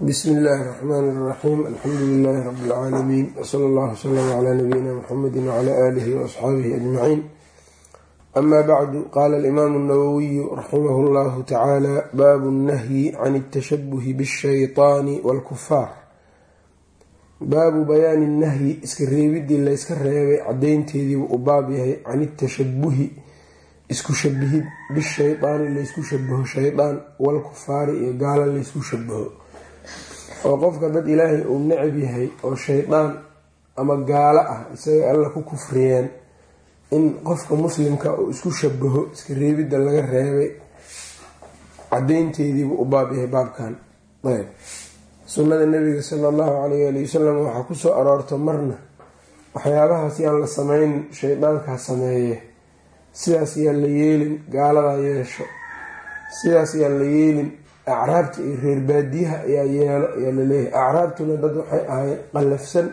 bsmi illaahi الرxmn الرaxيim alxamdu lilahi rab اlcaalamiin wslى اllah wslm clى nabiyina mxamedi wclى alihi وaصxaabihi ajmaciin ama bacdu qaala alimaamu الnawowiyu raximah اllahu tacaala baabu الnahyi can الtashabuhi bالshayطaani wاlkufaar baabu bayaani الnahyi iska reebidii layska reebay cadaynteediibu u baab yahay can الtashabuhi isku shabihid bishayطaani laysku shabaho shaydaan wاlkufaari iyo gaalo laysku shabaho oo qofka dad ilaahay uu necab yahay oo shaydaan ama gaalo ah isaga alla ku kufriyeen in qofka muslimka uu isku shabaho iska reebidda laga reebay cadeynteediibuu u baab yahay baabkan. Ayb. Sunnada nabiga sala allahu calayh ali wasalam waxaa ku soo aroorta marna waxyaabahaas yaan la sameyn shaydaankaa sameeye. Sidaas yaan la yeelin gaaladaa yeesho. Sidaas yaan la yeelin acraabta iyo reer baadiyaha ayaa yeelo ayaa la leeyahay acraabtuna dad waxay ahayn qallafsan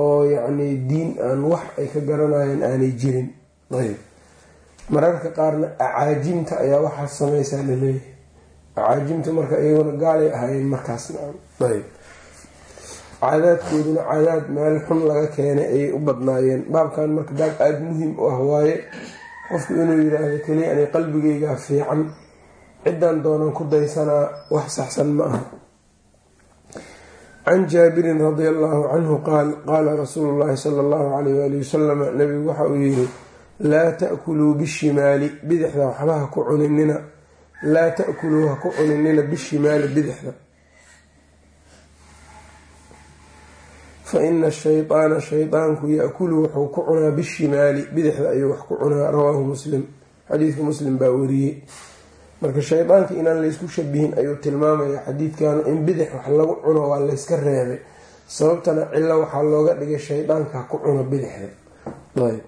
oo yacni diin aan wax ay ka garanayeen aanay jirin. Ayb mararka qaarna acaajimta ayaa waxaas sameysaa la leeyahay acaajimta marka iyaguna gaalay ahaayeen markaasna ayb caadaadkooduna caadaad meel xun laga keenay ayay u badnaayeen. Baabkan marka baab aada muhiim u ah waaye qofku inuu yidhaahdo keliya anay qalbigeygaa fiican cidan doonan ku daysanaa wax saxsan ma aha. Can jaabirin radia allahu canhu qaal qaala rasuulu llahi sala allahu alayh waali wasalam nabigu waxa uu yihi laa takuluu bishimaali bidixda waxba ha ku cuninina laa takuluu ha ku cuninina bishimaali bidixda. Fa ina ashaydaana shaydaanku yaakulu wuxuu ku cunaa bishimaali bidixda ayuu wax ku cunaa rawaahu muslim. Xadiidka muslim baa wariyey marka shaydaanka inaan laysku shabihin ayuu tilmaamaya xadiidkan in bidix wax lagu cuno waa layska reebay. Sababtana cilo waxaa looga dhigay shaydaanka ku cuno bidixda. Ayb.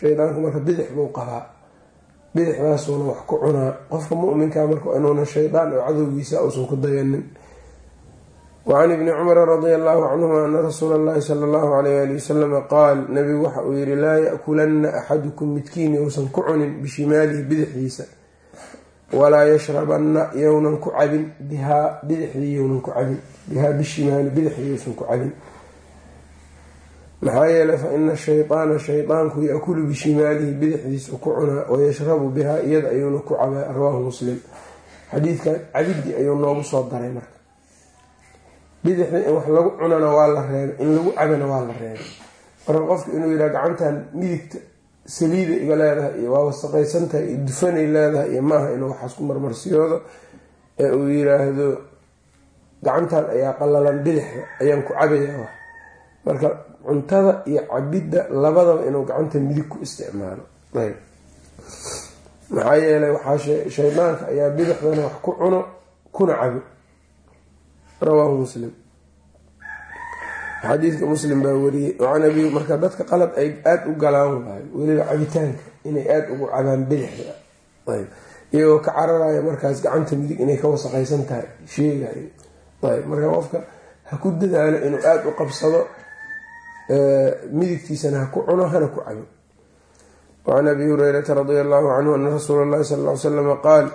Shaydaanku marka bidix buu qabaa. Bidixdaasuuna wax ku cunaa. Qofka muminka marka inuuna shaydaan oo cadowgiisa uusan ku dayanin. Wacan ibni cumara radia allahu canhuma ana rasuula allahi sala allahu alayh ali wasalama qaal nabigu waxa uu yihi laa yakulanna axadukum midkiin yousan ku cunin bishimaalihi bidixdiisa walaa yashrabanna yownan ku cabin bihaa bidixdii yownan ku cabin bihaa bishimaali bidixdii yowsan ku cabin. Maxaa yeelay fa ina shaydaana shaydaanku yaakulu bishimaalihi bidixdiisu ku cunaa wayashrabu bihaa iyada ayuuna ku cabaa rawaahu muslim. Xadiidkan cabidii ayuu noogu soo daray marka. Bidixda in wax lagu cunana waa la reebay in lagu cabana waa la reebay. Marka qofka inuu yidhaha gacantan midigta saliida iga leedahay iyo waa wasaqaysantahay iyo dufanay leedahay iyo maaha inuu waxaas ku marmarsiyoodo ee uu yiraahdo gacantan ayaa qalalan bidixda ayaan ku cabayaa wax. Marka cuntada iyo cabidda labadaba inuu gacanta midig ku isticmaalo. Ayb. Maxaa yeelay waxaa shaydaanka ayaa bidixdana wax ku cuno kuna cabo rawaahu muslim xadiidka muslim baa wariyey can abi marka dadka qalad ay aada u galaan waayo weliba cabitaanka inay aada ugu cabaan bidixda ayb. Iyagoo ka cararaya markaas gacanta midig inay ka wasaqaysan tahay sheegayo ayb. Marka qofka ha ku dadaalo inuu aada u qabsado midigtiisana ha ku cuno hana ku cabo wacan abi hureyrata radia allahu canhu ana rasuula llahi sal ly slama qaal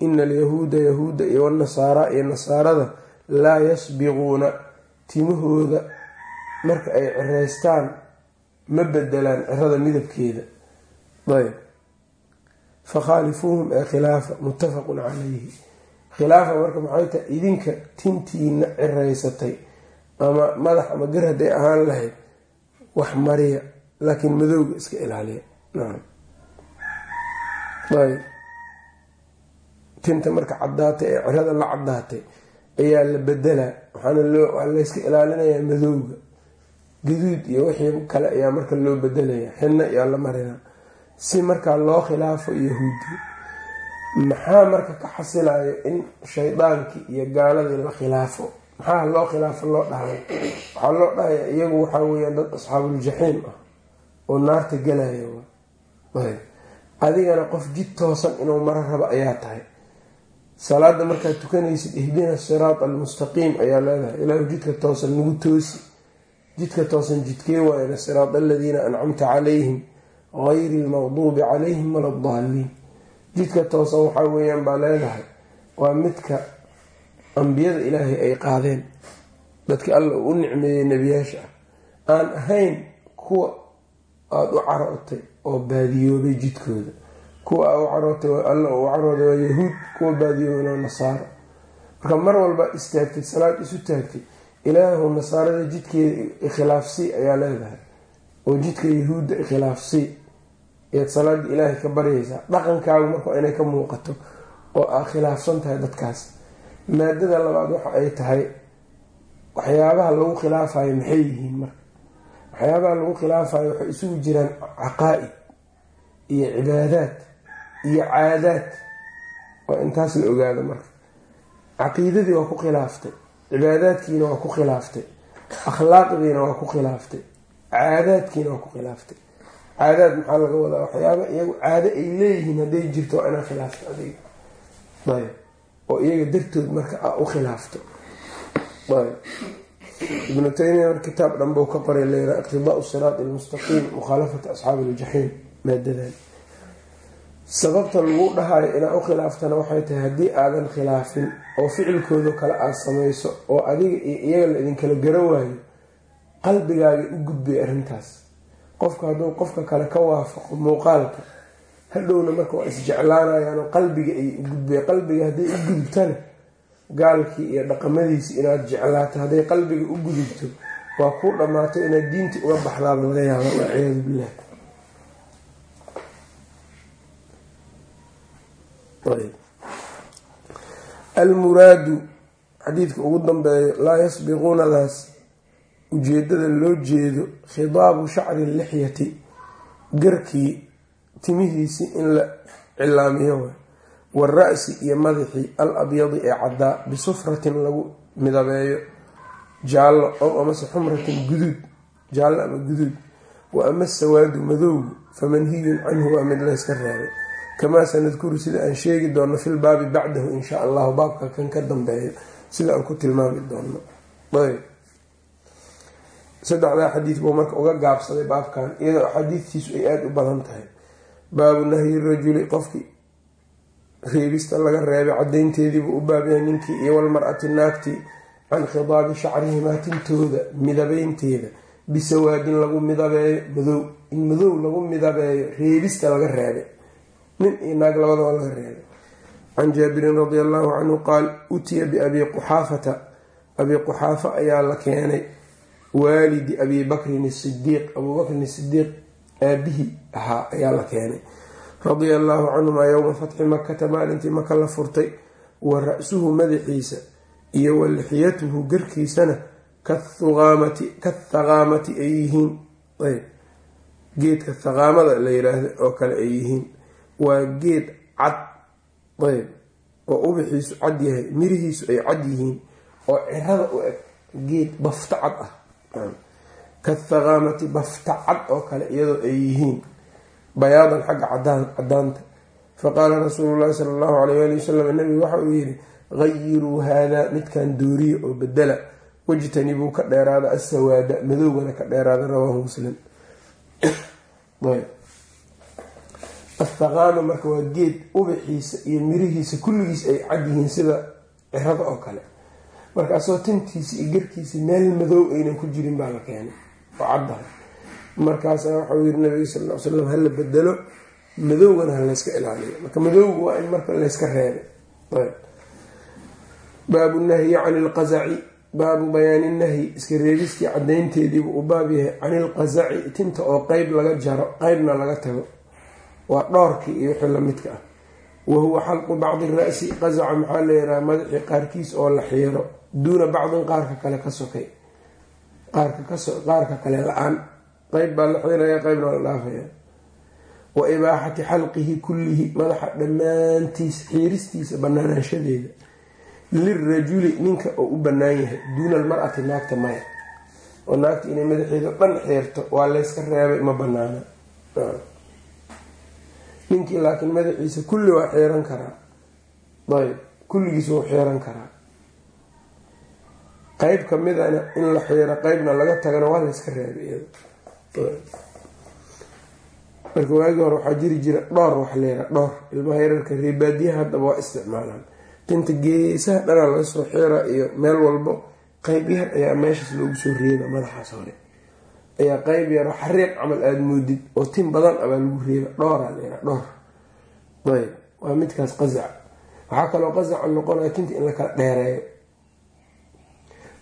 ina alyahuuda yahuuda iyo wanasaara iyo nasaarada laa yasbiquuna timahooda marka ay cireystaan ma bedelaan cirada midabkeeda. Ayb. Fakhaalifuuhum ee khilaafa muttafaqun calayhi khilaafa marka maxay tahay idinka tintiina cireysatay ama madax ama gar hadday ahaan lahayd wax mariya laakiin madowga iska ilaaliya. Ayb. Tinta marka caddaatay ee cirada la caddaatay ayaa la bedelaa waxaana loo layska ilaalinayaa madowga gaduud iyo wixii kale ayaa marka loo bedelaya xinna ayaa la marinaa si markaa loo khilaafo yahuudi maxaa marka ka xasilayo in shaydaankii iyo gaaladii la khilaafo? Maxaa loo khilaafo loo dhahay? Waxaa loo dhahaya iyagu waxaa weyaan dad asxaabuljaxiim ah oo naarta galaya adigana qof jid toosan inuu maro rabo ayaa tahay. Salaada markaad tukanaysid ihdina siraat almustaqiim ayaa leedahay. Ilaahu jidka toosan nagu toosi jidka toosan jidkee waayna siraat aladiina ancamta calayhim gayri lmaqduubi calayhim wala daaliin jidka toosan waxaa weeyaan baa leedahay waa midka ambiyada ilaahay ay qaadeen. Dadkii alla uu u nicmeeyey nebiyaasha. Ah aan ahayn kuwa aada u carootay oo baadiyoobay jidkooda. Kuwa aa u carootay alla u carooday waa yahuud kuwa baadiyoobana nasaaro marka mar walba istaagtay salaad isu taagtay ilaahu nasaarada jidkeeda ikhilaafsii ayaa leedahay. Oo jidka yahuudda ikhilaafsii ayaad salaada ilaahay ka baryaysaa dhaqankaagu marka inay ka muuqato oo aa khilaafsan tahay dadkaas maadada labaad waxa ay tahay waxyaabaha lagu khilaafayo maxay yihiin marka? Waxyaabaha lagu khilaafayo waxay isugu jiraan caqaa-id iyo cibaadaad iyo caadaad. Waa intaas la ogaado marka. Caqiidadii waa ku khilaaftay cibaadaadkiina waa ku khilaaftay. Akhlaaqdiina waa ku khilaaftay. Caadaadkiina waa ku khilaaftay. Caadaad maxaa laga wadaa? Waxyaaba iyagu caado ay leeyihiin hadday jirto waa inaa khilaafto adiga. Ayb. Oo iyaga dartood marka a u khilaafto. Ayb. Ibnu taymiya mar kitaab dhanbou ka qoray leeraa iqtidaau siraati almustaqiim mukhaalafata asxaabi iljaxiim maadadan sababta lagu dhahayo inaa u khilaaftana waxay tahay haddii aadan khilaafin oo ficilkoodo kale aada samayso oo adiga iyo iyaga la idinkala garan waayo qalbigaaga u gudbay arrintaas. Qofka hadduu qofka kale ka waafaqo muuqaalka hadhowna marka waa isjeclaanayaan oo qalbiga ay u gudbay qalbiga hadday u gudubtana gaalkii iyo dhaqamadiisi inaad jeclaato hadday qalbiga u gudubto waa kuu dhammaato inaad diintii uga baxdaaba laga yaaba walciyaadu billah almuraadu xadiidka ugu dambeeyo laa yasbiquunadaas ujeedada loo jeedo khidaabu shacri lixyati garkii timihiisi in la cilaamiyo wara-si iyo madaxii al abyadi ee caddaa bisufratin lagu midabeeyo jaallo ow amase xumratin guduud jaallo ama guduud. Wa ama sawaadu madowgu famanhiyun canhu waa mid layska reebay kamaa sanadkuru sida aan sheegi doono fil baabi bacdahu inshaa allahu baabka kan ka dambeeyo sida aan ku tilmaami doono ayb saddexdaa xadiid buu marka uga gaabsaday baabkan iyadoo axaadiidtiisu ay aada u badan tahay baabu nahyi rajuli qofkii reebista laga reebay cadaynteediibuu u baabyahay ninkii iyo walmar-ati naagtii can khidaabi shacrihimaa tintooda midabeynteeda bisawaadin lagu midabeeyo madow in madow lagu midabeeyo reebista laga reebay nin iyo naag labadaba laga reebay can jaabirin radi allahu canhu qaal utiya biabi quxaafata. Abi quxaafa ayaa la keenay waalidi abi bakrin isidiiq abuubakrin isidiiq aabihii ahaa ayaa la keenay. Radia allaahu canhumaa yowma fatxi makata maalintii maka la furtay wa ra-suhu madaxiisa iyo wa lixyatuhu garkiisana kathaqaamati ay yihiin. Geedka thaqaamada la yiraahdo oo kale ay yihiin waa geed cad. Ayb. Oo ubixiisu cad yahay. Mirihiisu ay cad yihiin oo cirada u eg. Geed bafta cad ah. Kathaqaamati bafta cad oo kale iyadoo ay yihiin. Bayaadan xagga cadaanta faqaala rasuulu llahi sala allahu alayh ali wasalam nabigu waxa uu yidhi hayiruu haadaa midkan dooriya oo bedela wajtanibuu ka dheeraada asawaada madowgana ka dheeraada. Rawaahu muslim athaqaama marka waa geed ubaxiisa iyo mirihiisa kulligiis ay cad yihiin sida cirada oo kale. Markaasoo tintiisa iyo garkiisa meel madow aynan ku jirin baa la keenay oo caddaha markaasa waxau yiri nabiga sal l slam hala bedelo madowgana ha layska ilaaliyo. Marka madowga waa in marka layska reebay. Baabu nahyi cani ilqazaci baabu bayaani nahyi. Iska reebistii cadaynteediibuu u baab yahay cani ilqazaci tinta oo qeyb laga jaro qeybna laga tago waa dhoorkii iyo wixii lamidka ah. Wa huwa xalqu bacdi ra-si qazaca maxaa leeyahaa madaxii qaarkiis oo la xiiro duuna bacdin qaarka kale ka sokay. Qaarka kale la'aan qeyb baa la xiiraya qeybna la dhaafaya. Wa ibaaxati xalqihi kullihi madaxa dhammaantiis xiiristiisa banaanaanshadeeda lirajuli ninka oo u bannaan yahay duuna almar-ati naagta maya. Oo naagta inay madaxeeda dhan xiirto waa layska reebay ma banaana ninkii laakiin madaxiisa kulli waa xiiran karaa. Ayb kulligiis wuu xiiran karaa. Qeyb kamidana in la xiiro qeybna laga tagana waa layska reebay iyada. Marka waagii hore waxaa jiri jira dhowr wax leera dhowr ilmaha yararka reebaadiyaha haddaba waa isticmaalaan. Tinta geesaha dhanaa laga soo xiira iyo meel walbo qeyb yar ayaa meeshaas loogu soo reeba madaxaas hore ayaa qeyb yaro xariiq camal aada moodid oo tin badan abaa lagu reeba dhooraa layra dhoor ayb waa midkaas qazac. Waxaa kaloo qazaca noqonaya tinta in la kala dheereeyo.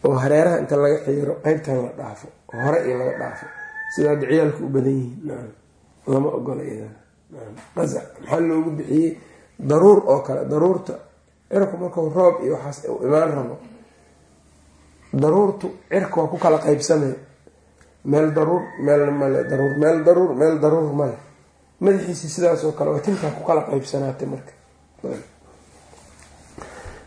Oo hareeraha inta laga xiiro qeybtan la dhaafo hore iyo laga dhaafo. Sida hadda ciyaalka u badan yihiin. Lama ogola iyada qazac maxaa loogu bixiyey? Daruur oo kale daruurta. Cirku markuu roob iyo waxaas u imaan rabo daruurtu cirka waa ku kala qeybsamay meel daruur meelna male daruur meel daruur meel daruur male madaxiisi sidaasoo kale waa tintaa ku kala qeybsanaatay marka.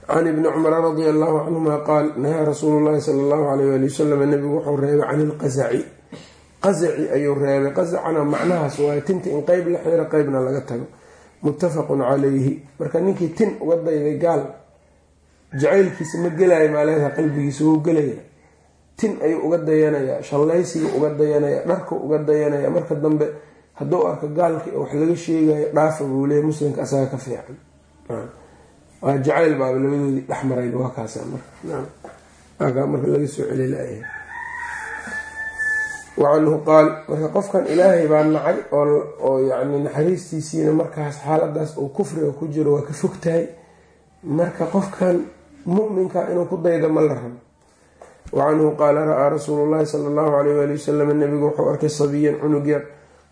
Can ibni cumara radia allahu canhuma qaal nahaa rasuulu llahi sala allahu alayh ali wasalam nabigu wuxuu reebay can ilqasaci qasaci ayuu reebay. Qasacana macnahaas waaye tinta in qeyb la xiro qeybna laga tago. Muttafaqun calayhi marka ninkii tin uga dayday gaal jacaylkiisa ma gelaya maaleedaha qalbigiisa wuu gelaya tin ayuu uga dayanayaa shallaysiga uga dayanaya dharka uga dayanaya. Marka dambe hadduu arko gaalkii wax laga sheegayo dhaafa buu leeya muslimka asaga ka fiican. Waa jacayl baaba labadoodii dhexmarayba waa kaasa marka. Marka laga soo celi wacanhu qaal marka qofkan ilaahay baa nacay oo yani naxariistiisiina markaas xaaladaas uu kufriga ku jiro waa ka fogtahay. Marka qofkan muminka inuu ku daydo ma la rabo wacanhu qaala ra'aa rasuulu llahi sala allahu alayh waali wasalam nabigu wuxuu arkay sabiyan cunug yar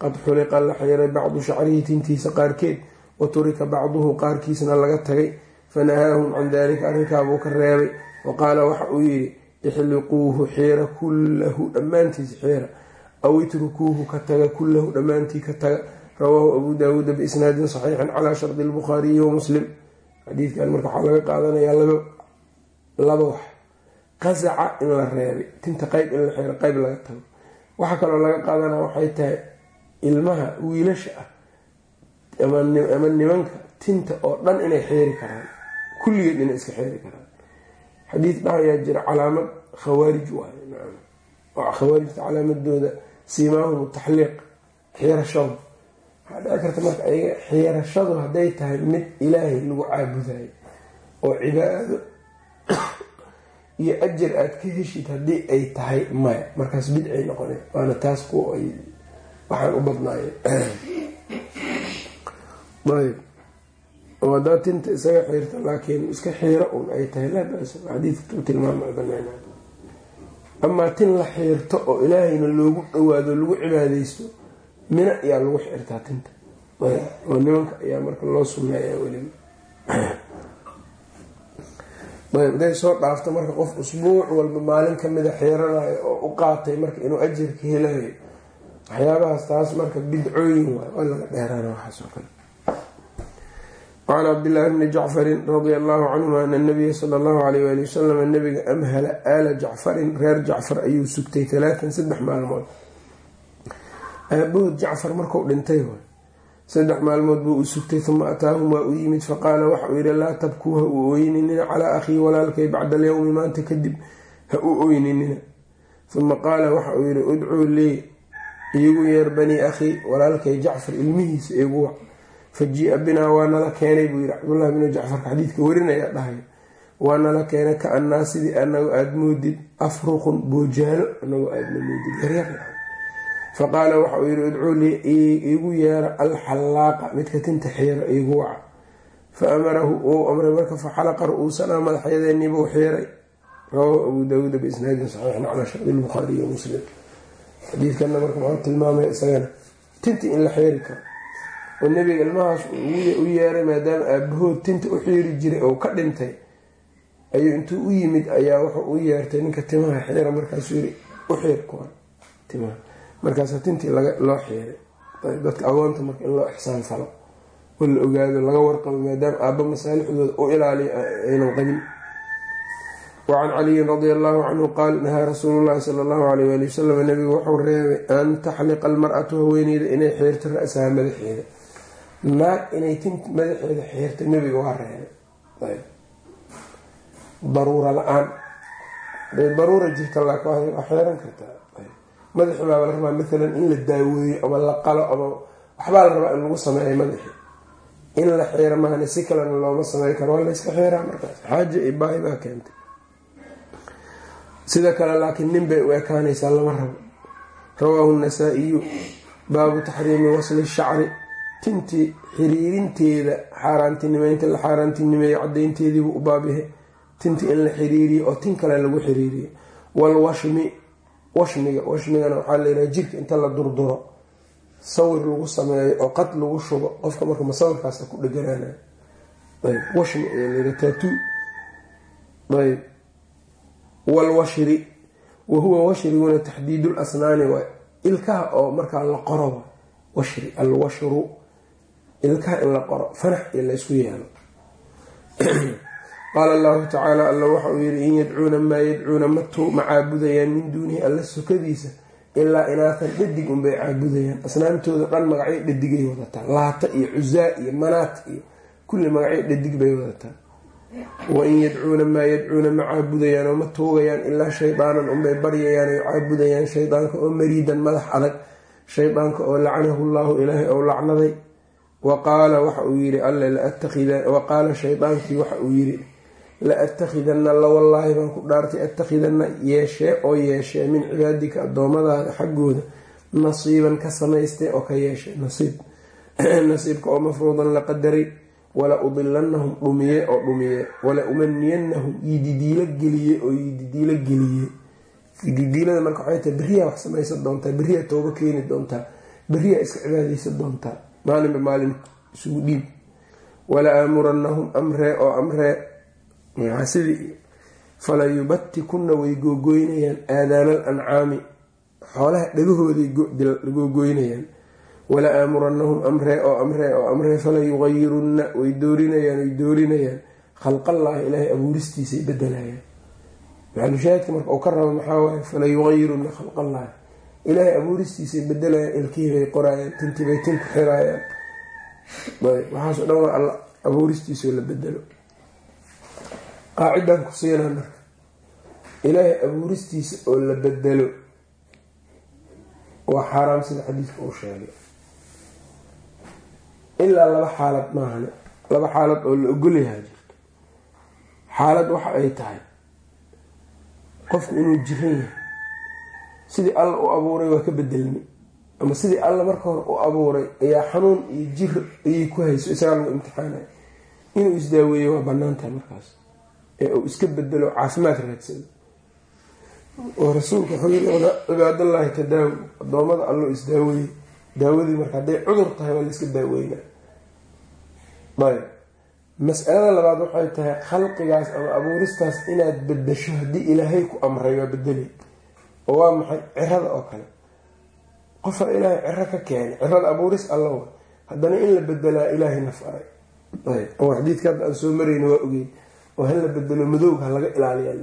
qad xuliqa la xiiray bacdu shacrihi tintiisa qaarkeed wa turika bacduhu qaarkiisna laga tagay fanahaahum can dalika arrinkaabuu ka reebay wa qaala waxa uu yidhi ixliquuhu xiira kullahu dhammaantiisa xiira aw itrukuuhu ka taga kullahu dhammaantii ka taga rawaahu abu daawuuda biisnaadin saxiixin calaa shardi lbukhaariyi wa muslim xadiidkan marka waxaa laga qaadanayaa laba wax qasaca in la reebay tinta qeyb in la xiiro qeyb laga tago. Waxaa kaloo laga qaadanaya waxay tahay ilmaha wiilasha ah ama nimanka tinta oo dhan inay xeeri karaan. Kulligeed inay iska xeeri karaan. Xadiid dhahayaa jira calaamad khawaarij waaye. Nacam. Oo khawaarijta calaamadooda siimaahum taxliiq xiirashadu waxaa dhici karta marka ayaga xiirashadu hadday tahay mid ilaahay lagu caabudayo oo cibaado iyo ajar aada ka heshid haddii ay tahay maya markaas bidcay noqonay waana taas kuwa ay waxaan u badnaaye. Ayb oo haddaa tinta isaga xiirta laakiin iska xiiro un ay tahay. Laa basa xadiidka u tilmaama banaan amaa tin la xiirto oo ilaahayna loogu dhawaado lagu cibaadeysto mina ayaa lagu xirtaa tinta. Oo nimanka ayaa marka loo sumeeya weliba ayb haday soo dhaafto marka qof usbuuc walba maalin kamida xiiranayo oo u qaatay marka inuu ajarka helayo waxyaabahaas taas marka bidcooyin waay waa laga dheeraana waxaasoo kale. Wacan cabdillaahi bni jacfarin radia allahu canhuma ana nabiya sala allahu alayh waali wasalam nabiga amhala aala jacfarin reer jacfar ayuu sugtay talaatan saddex maalmood. Aabahood jacfar marku dhintay saddex maalmood buu u sugtay uma ataahum waa u yimid faqaala waxa uu yihi laa tabkuu ha u ooyninina calaa akhii walaalkay bacda alyowmi maanta kadib ha u ooyninina uma qaala waxa uu yihi udcuu lii iigu yeer banii akhii walaalkay jacfar ilmihiisa iigu wac fa jia binaa waa nala keenay buu yihi cabdullahi binu jacfarka xadiidka warinaya dhahay. Waa nala keenay ka annaa sidii anagu aada moodid afruqun boojaalo anagu aadna moodid yaryar faqaala waxa uu yihi udcuu lii iigu yeera alxallaaqa midka tinta xiira iigu waca fa amarahu uu amray marka fa xalaqa ru-uusanaa madaxyadeeniibuu xiiray. Rawaahu abuu daawuuda biisnaadin saxiixin calaa shardi lbukhaariyi wa muslim. Xadiidkana marka maxuu tilmaamaya isagana tinta in la xiiri karo. Oo nebiga ilmahaas u yeeray maadaama aabahood tinta u xiiri jiray oo ka dhintay ayuu intuu u yimid ayaa wuxuu u yeertay ninka timaha xiira markaasuu yiri u xiir kuwan timaha markaasa tintii loo xiiray dadka agoonta marka in loo ixsaan falo oo la ogaado laga warqabo maadaama aabba masaalixdooda u ilaaliyo aynan qabin wacan caliyin radia allahu canhu qaal nahaa rasuulu llahi sala allahu alayh waali wasalam nabigu wuxuu reebay an taxliqa almar-atu haweeneyda inay xiirto ra-saha madaxeeda. Naag inay tint madaxeeda xiirta nebiga waa reebay. Daruura la'aan. Haday daruura jirta laakin waa xiiran kartaa madaxi baaba la rabaa maalan in la daaweeyo ama la qalo ama waxbaa la rabaa in lagu sameeyo madaxi. In la xiira maahane si kalena looma samey karo waa layska xiiraa markaas. Xaaja iyo baahi baa keentay. Sida kale laakiin nin bay u ekaanaysaa lama rabo. Rawaahu nasaa-iyu baabu taxriimi wasli shacri tintii xiriirinteeda xaaraantinimeynta la xaaraantinimeeyo cadaynteediibuu u baabyahay tinti in la xiriiriyo oo tin kale lagu xiriiriyo. Walwashmi washmiga washmigana waxaa layidhaha jirka inta la durduro sawir lagu sameeyo oo qad lagu shubo qofka marka masawirkaasa ku dheganaana ayb washmi ayaa layidhaha taatu ayb walwashri wahuwa washriguna taxdiidu lasnaani waay ilkaha oo markaa la qoro washri alwashru ilkaha in la qoro fanax iyo laysku yeelo qaala allahu tacaala alla waxa uu yihi in yadcuuna maa yadcuuna matu ma caabudayaan min duunihi alla sokadiisa ilaa inaatan dhadig unbay caabudayaan. Asnaamtooda dhan magacyo dhadigay wadataa laata iyo cuzaa iyo manaat iyo kulli magacyo dhadig bay wadataa wain yadcuuna maa yadcuuna ma caabudayaan oo ma tuugayaan ilaa shaydaanan unbay baryayaan ay caabudayaan. Shaydaanka oo mariidan madax adag shaydaanka oo lacanahu llahu ilaahay ou lacnaday. Wa qaala waxa uu yii alle wa qaala shaydaankii waxa uu yidhi la atakhidanna la wallaahi baan ku dhaartay atakhidanna yeeshee oo yeeshee min cibaadika addoommadaada xaggooda nasiiban ka samaystay oo ka yeeshe nasiib. Nasiibka oo mafruudan la qadaray wala udilannahum dhumiye oo dhumiye wala umaniyannahum yididiilo geliye oo yididiilo geliye. Yididiilada marka waxay tahay beriyaa wax samaysan doontaa beriyaa tooba keeni doontaa beriyaa iska cibaadaysan doontaa maalinba maalin isugu dhiib. Wala aamurannahum amree oo amree sidii fala yubatikunna way googoynayaan aadaanal ancaami xoolaha dhagahooday googoynayaan wala aamurannahum amree oo amree oo amree fala yugayirunna way doorinayaan way doorinayaan. Khalqallaahi ilaahay abuuristiisay bedelayaan maxalushaahidka marka uu ka rabo maxaa waaye? Fala yugayirunna khalqallaahi. Ilaahay abuuristiisay bedelayaan ilkihii bay qoraayaan tintii bay tin ku xiraayaan waxaaso dhan waa alla abuuristiisoo la bedelo qaacidan ku siinaa marka. Ilaahay abuuristiisa oo la bedelo waa xaaraam sida xadiidka uu sheegay. Ilaa laba xaalad maahane laba xaalad oo la ogolyahaa jirto. Xaalad waxa ay tahay qofku inuu jiran yahay sidii alla u abuuray waa ka bedelmi ama sidii alla marka hore u abuuray ayaa xanuun iyo jir ayay ku hayso isagaa lagu imtixaanaya inuu isdaaweeyo waa bannaan tahay markaas ee uu iska bedelo caafimaad raadsado oo rasuulku wuxuu cibaadallaahi tadaawi addoommada alloo isdaaweeyey daawadii marka hadday cudur tahay waa la iska daaweynaa ayb. Mas'alada labaad waxay tahay khalqigaas ama abuuristaas inaad bedasho haddii ilaahay ku amray waa bedelay oo waa maxay? Cirada oo kale. Qofaa ilaahay ciro ka keenay cirada abuuris allawa haddana in la bedelaa ilaahay na faray oo xadiidka hadda aan soo marayna waa ogeyn oo ha la bedelo madowga laga ilaaliya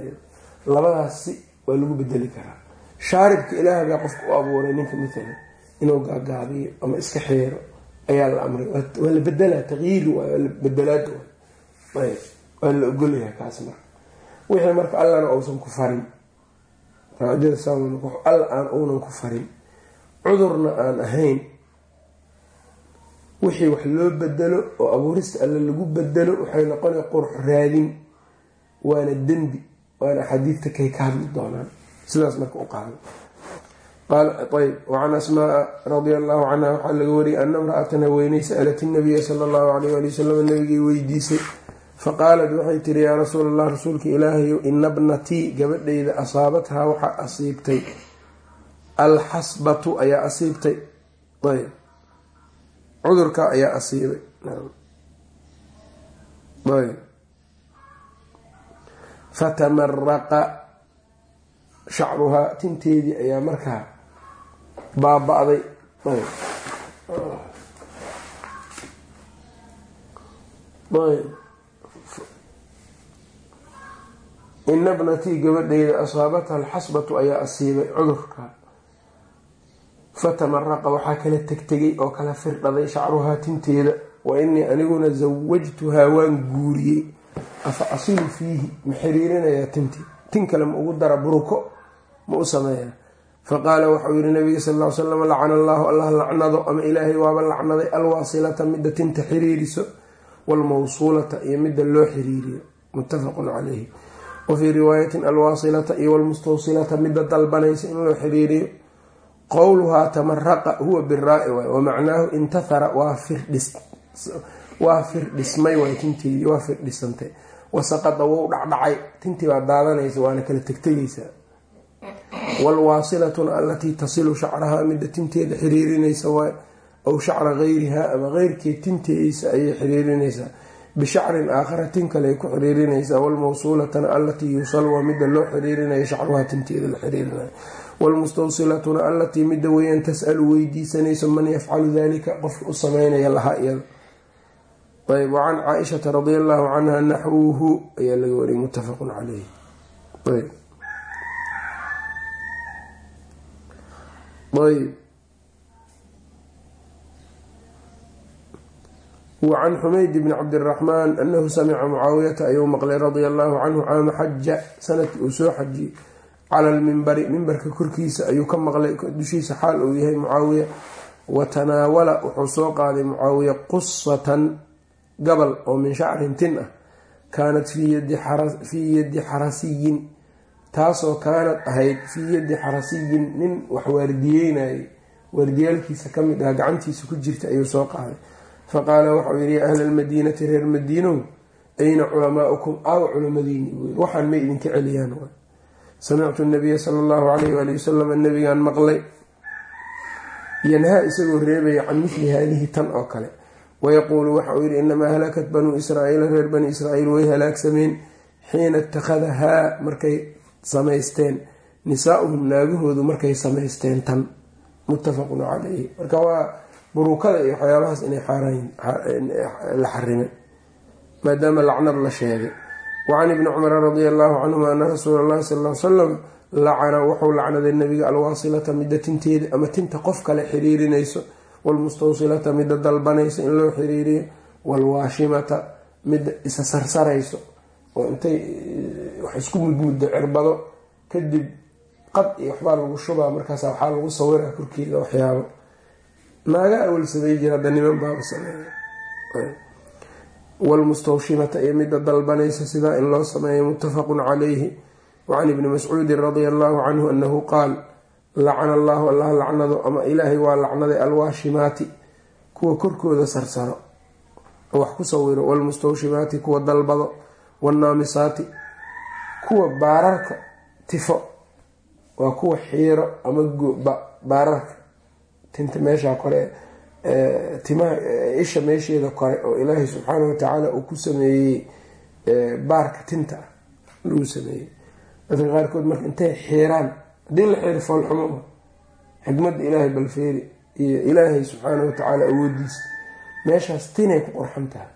labadaas si waa lagu bedeli karaa. Shaaribka ilaahay baa qofka u abuuray ninka maalan inuu gaagaabiyo ama iska xeero ayaa la amray. Waa la bedelaa taqyiiri waay waa la bedelaad waa la ogolyahay kaas marka. Wixii marka allana uusan ku farin. Alla aan uunan ku farin. Cudurna aan ahayn wixii wax loo bedelo oo abuurista alle lagu bedelo waxay noqona qurux raadin waana dembi waana axaadiidta kay ka hadli doonaan. Sidaas marka u qaado ayb wacan asmaaa radia allahu canha waxaa laga wariyay ana imra-atan haweeney sa'alat inabiya sala allahu alayh ali wasalam nabigay weydiisay. Faqaalat waxay tiri yaa rasuul allah rasuulka ilaahayow ina bnatii gabadhayda asaabathaa waxaa asiibtay. Alxasbatu ayaa asiibtay. Ayb cudurka ayaa asiibay ayb fatamaraqa shacruhaa tinteedii ayaa markaa baaba-day. ina bnatii gabadheyda asaabatha alxasbatu ayaa asiibay cudurka. fatamaraqa waxaa kala tegtegay oo kala firdhaday shacruhaa tinteeda. wa inii aniguna zawajtuhaa waan guuriyey afa asilu fiihi ma xiriirinayaa tintii tin kale ma ugu dara buruko ma u sameeya. Faqaala waxau yihi nabiga sal l slam lacana allaahu allah lacnado ama ilaahay waaba lacnaday alwaasilata midda tinta xiriiriso waalmawsuulata iyo midda loo xiriiriyo. Muttafaqun calayhi wa fii riwaayatin alwaasilata iyo walmustawsilata midda dalbanaysa in loo xiriiriyo. Qowluhaa tamaraqa huwa biraa-i waay wamacnaahu intahara waa firdhismay waay tinteedii waa firdhisantay wasaqada wou dhacdhacay. Tintii baa daadanaysa waana kala tegtegaysaa waalwaasilatuna allatii tasilu shacrahaa midda tinteeda xiriirinaysa waay aw shacra gayrihaa ama keyrkeed tinteediisa ayay xiriirinaysaa bishacrin aakhara tin kale ay ku xiriirinaysaa waalmawsuulatana allatii yusal waa midda loo xiriirinayo shacruhaa tinteeda la xiriirinayo waalmustawsilatuna allatii midda weeyaan tas-alu weydiisanayso man yafcalu dalika qofka u sameynaya lahaa iyada ayb wacan caaishata radia allahu canha naxwuhu ayaa laga wariyay muttafaqun caleyh ayb ayb wacan xumayd bni cabdiraxmaan anahu samica mucaawiyata ayuu maqlay radia allahu canhu caama xaja sannadkii uu soo xajiyey cala lmimbari mimbarka korkiisa ayuu ka maqlay dushiisa xaal uu yahay mucaawiya wa tanaawala wuxuu soo qaaday mucaawiya qusatan gabal oo min shacrin tin ah kaanat fii yadi xarasiyin taasoo kaanad ahayd fii yadi xarasiyin nin wax waardiyeynayay waardiyaalkiisa ka mid ah gacantiisa ku jirta ayuu soo qaaday. Faqaala waxau yidhi ya ahla almadiinati reer madiinow ayna culamaaukum aaw culamadiini? Buu yii waxaan may idinka celiyaan samictu nabiya sala allahu calayh waali wasalam nabigaan maqlay yanhaa isagoo reebaya can mithli haadihi tan oo kale wayaquulu waxauu yidhi inamaa halakat banuu israa'iila reer bani israa'iil way halaagsameen xiina ittakhadahaa markay samaysteen nisaauhum naagahoodu markay samaysteen tan muttafaqun calayhi marka waa buruukada iyo waxyaabahaas inay la xarimay maadaama lacnad la sheegay wacan ibni cumara radia allahu canhuma ana rasuula allahi sal l salam lacana wuxuu lacnaday nabiga alwaasilata midda tinteeda ama tinta qof kale xiriirinayso waalmustawsilata midda dalbanayso in loo xiriiriyo waalwaashimata midda isa sarsarayso oo intay wax isku mudmuddo cirbado kadib qad iyo waxbaa lagu shubaa markaas waxaa lagu sawiraa korkeeda waxyaabo naaga awal samey jira hadda niman baaba sameeya waalmustawshimata iyo midda dalbanaysa sidaa in loo sameeyo muttafaqun calayhi wacan ibni mascuudin radia allahu canhu anahu qaal lacana allahu allah lacnado ama ilaahay waa lacnaday alwaashimaati kuwa korkooda sarsaro wax ku sawiro waalmustawshimaati kuwa dalbado waalnaamisaati kuwa baararka tifo waa kuwa xiiro ama baararka. Tinta meeshaa kore timaha isha meesheeda kore oo ilaahay subxaana watacaala uu ku sameeyey baarka tinta lagu sameeyey. Dadka qaarkood marka intay xiiraan haddii la xiiro foolxumo xikmadda ilaahay balfeeri iyo ilaahay subxaana watacaala awoodiisa meeshaas tinay ku qurxan tahay.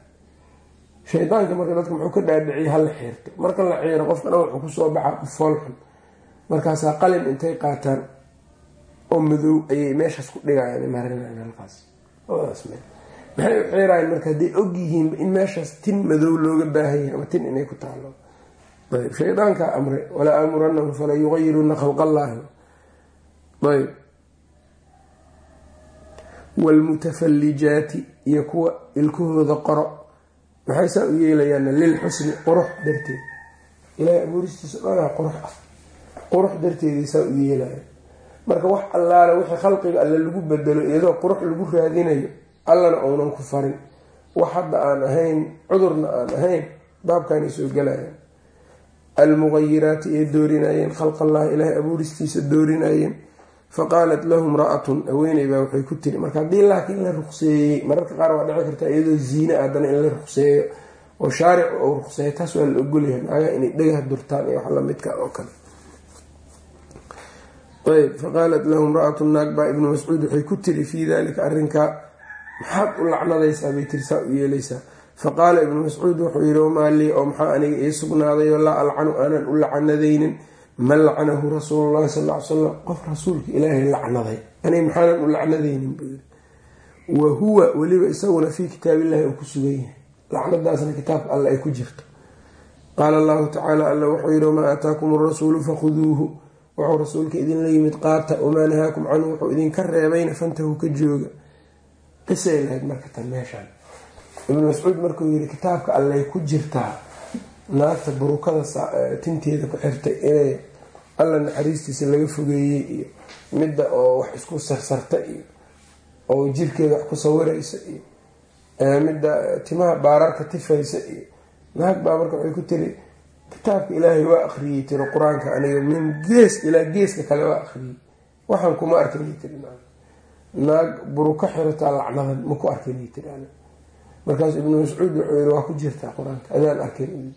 Shaydaanka marka dadka muxuu ka dhaadhiciyay hala xiirto marka la xiiro qofka dhan wuxuu ku soo baxaa qof foolxun markaasaa qalin intay qaataan oo madow ayay meeshaas ku dhigayaan marinayan halkaas. Maxay u xiirayan marka hadday og yihiin in meeshaas tin madow looga baahan yahay ama tin inay ku taalo ayb shaydaankaa amray walaa aamuranahum fala yugayiruna khalq allaahi ayb. Waalmutafallijaati iyo kuwa ilkahooda qoro. Maxay saa u yeelayaana lilxusni qurux darteed. Ilaahay abuuristiisa dhanaa qurux ah. Qurux darteeday saa u yeelaya marka wax allaale wixii khalqiga alle lagu bedelo iyadoo qurux lagu raadinayo allana uunan ku farin. Wax hadda aan ahayn cudurna aan ahayn baabkanay soo galayaan almuqayiraati ay doorinayeen khalqallahi ilaahay abuuristiisa doorinayeen. Faqaalat lahu mra-atun haweeney baa waxay ku tiri marka haddii laakiin la ruqseeyey mararka qaar waa dhici karta iyadoo ziine aadana in la ruqseeyo oo shaaric uu ruqseeyo taas waa la ogolyahay naagaha inay dhegah durtaan iyo wax lamidka oo kale. Ayb faqaalat lahu mra-atu naag baa ibnu mascuud waxay ku tiri fii dalika arrinkaa maxaad u lacnadaysaa? Bay tiri saa u yeelaysaa faqaala ibnu mascuud wuxuu yihi wamaa lii oo maxaa aniga ii sugnaaday laa alcanu aanan u lacnadaynin man lacanahu rasuulu llahi sal ly salam qof rasuulka ilaahay lacnaday aniga maxaanan u lacnadaynin buu yiri wa huwa weliba isaguna fii kitaabillahi uu ku sugan yahay lacnadaasna kitaabka alle ay ku jirto qaala allahu tacaala alla wuxuu yihi wamaa aataakum arasuulu fakhuduuhu wuxuu rasuulka idinla yimid qaata wamaa nahaakum canhu wuxuu idinka reebayna fantahu ka jooga qisay lahayd marka tan meeshaan ibnu mascuud markuu yiri kitaabka allay ku jirtaa naagta burukada tinteeda ku xirtay inay alla naxariistiisa laga fogeeyey iyo midda oo wax isku sarsarta iyo oo jirkeeda wax ku sawiraysa iyo midda timaha baararka tifaysa iyo naag baa marka waxay ku tiri kitaabka ilaahay waa akhriyey tiri qur'aanka aniga min gees ilaa geeska kale waa akhriyey. Waxaan kuma arkin tiri naag buruka xirataa lacnadan maku arkin tiri markaas ibnu mascuud wuxuu yiri waa ku jirtaa qur'aanka adaan arkin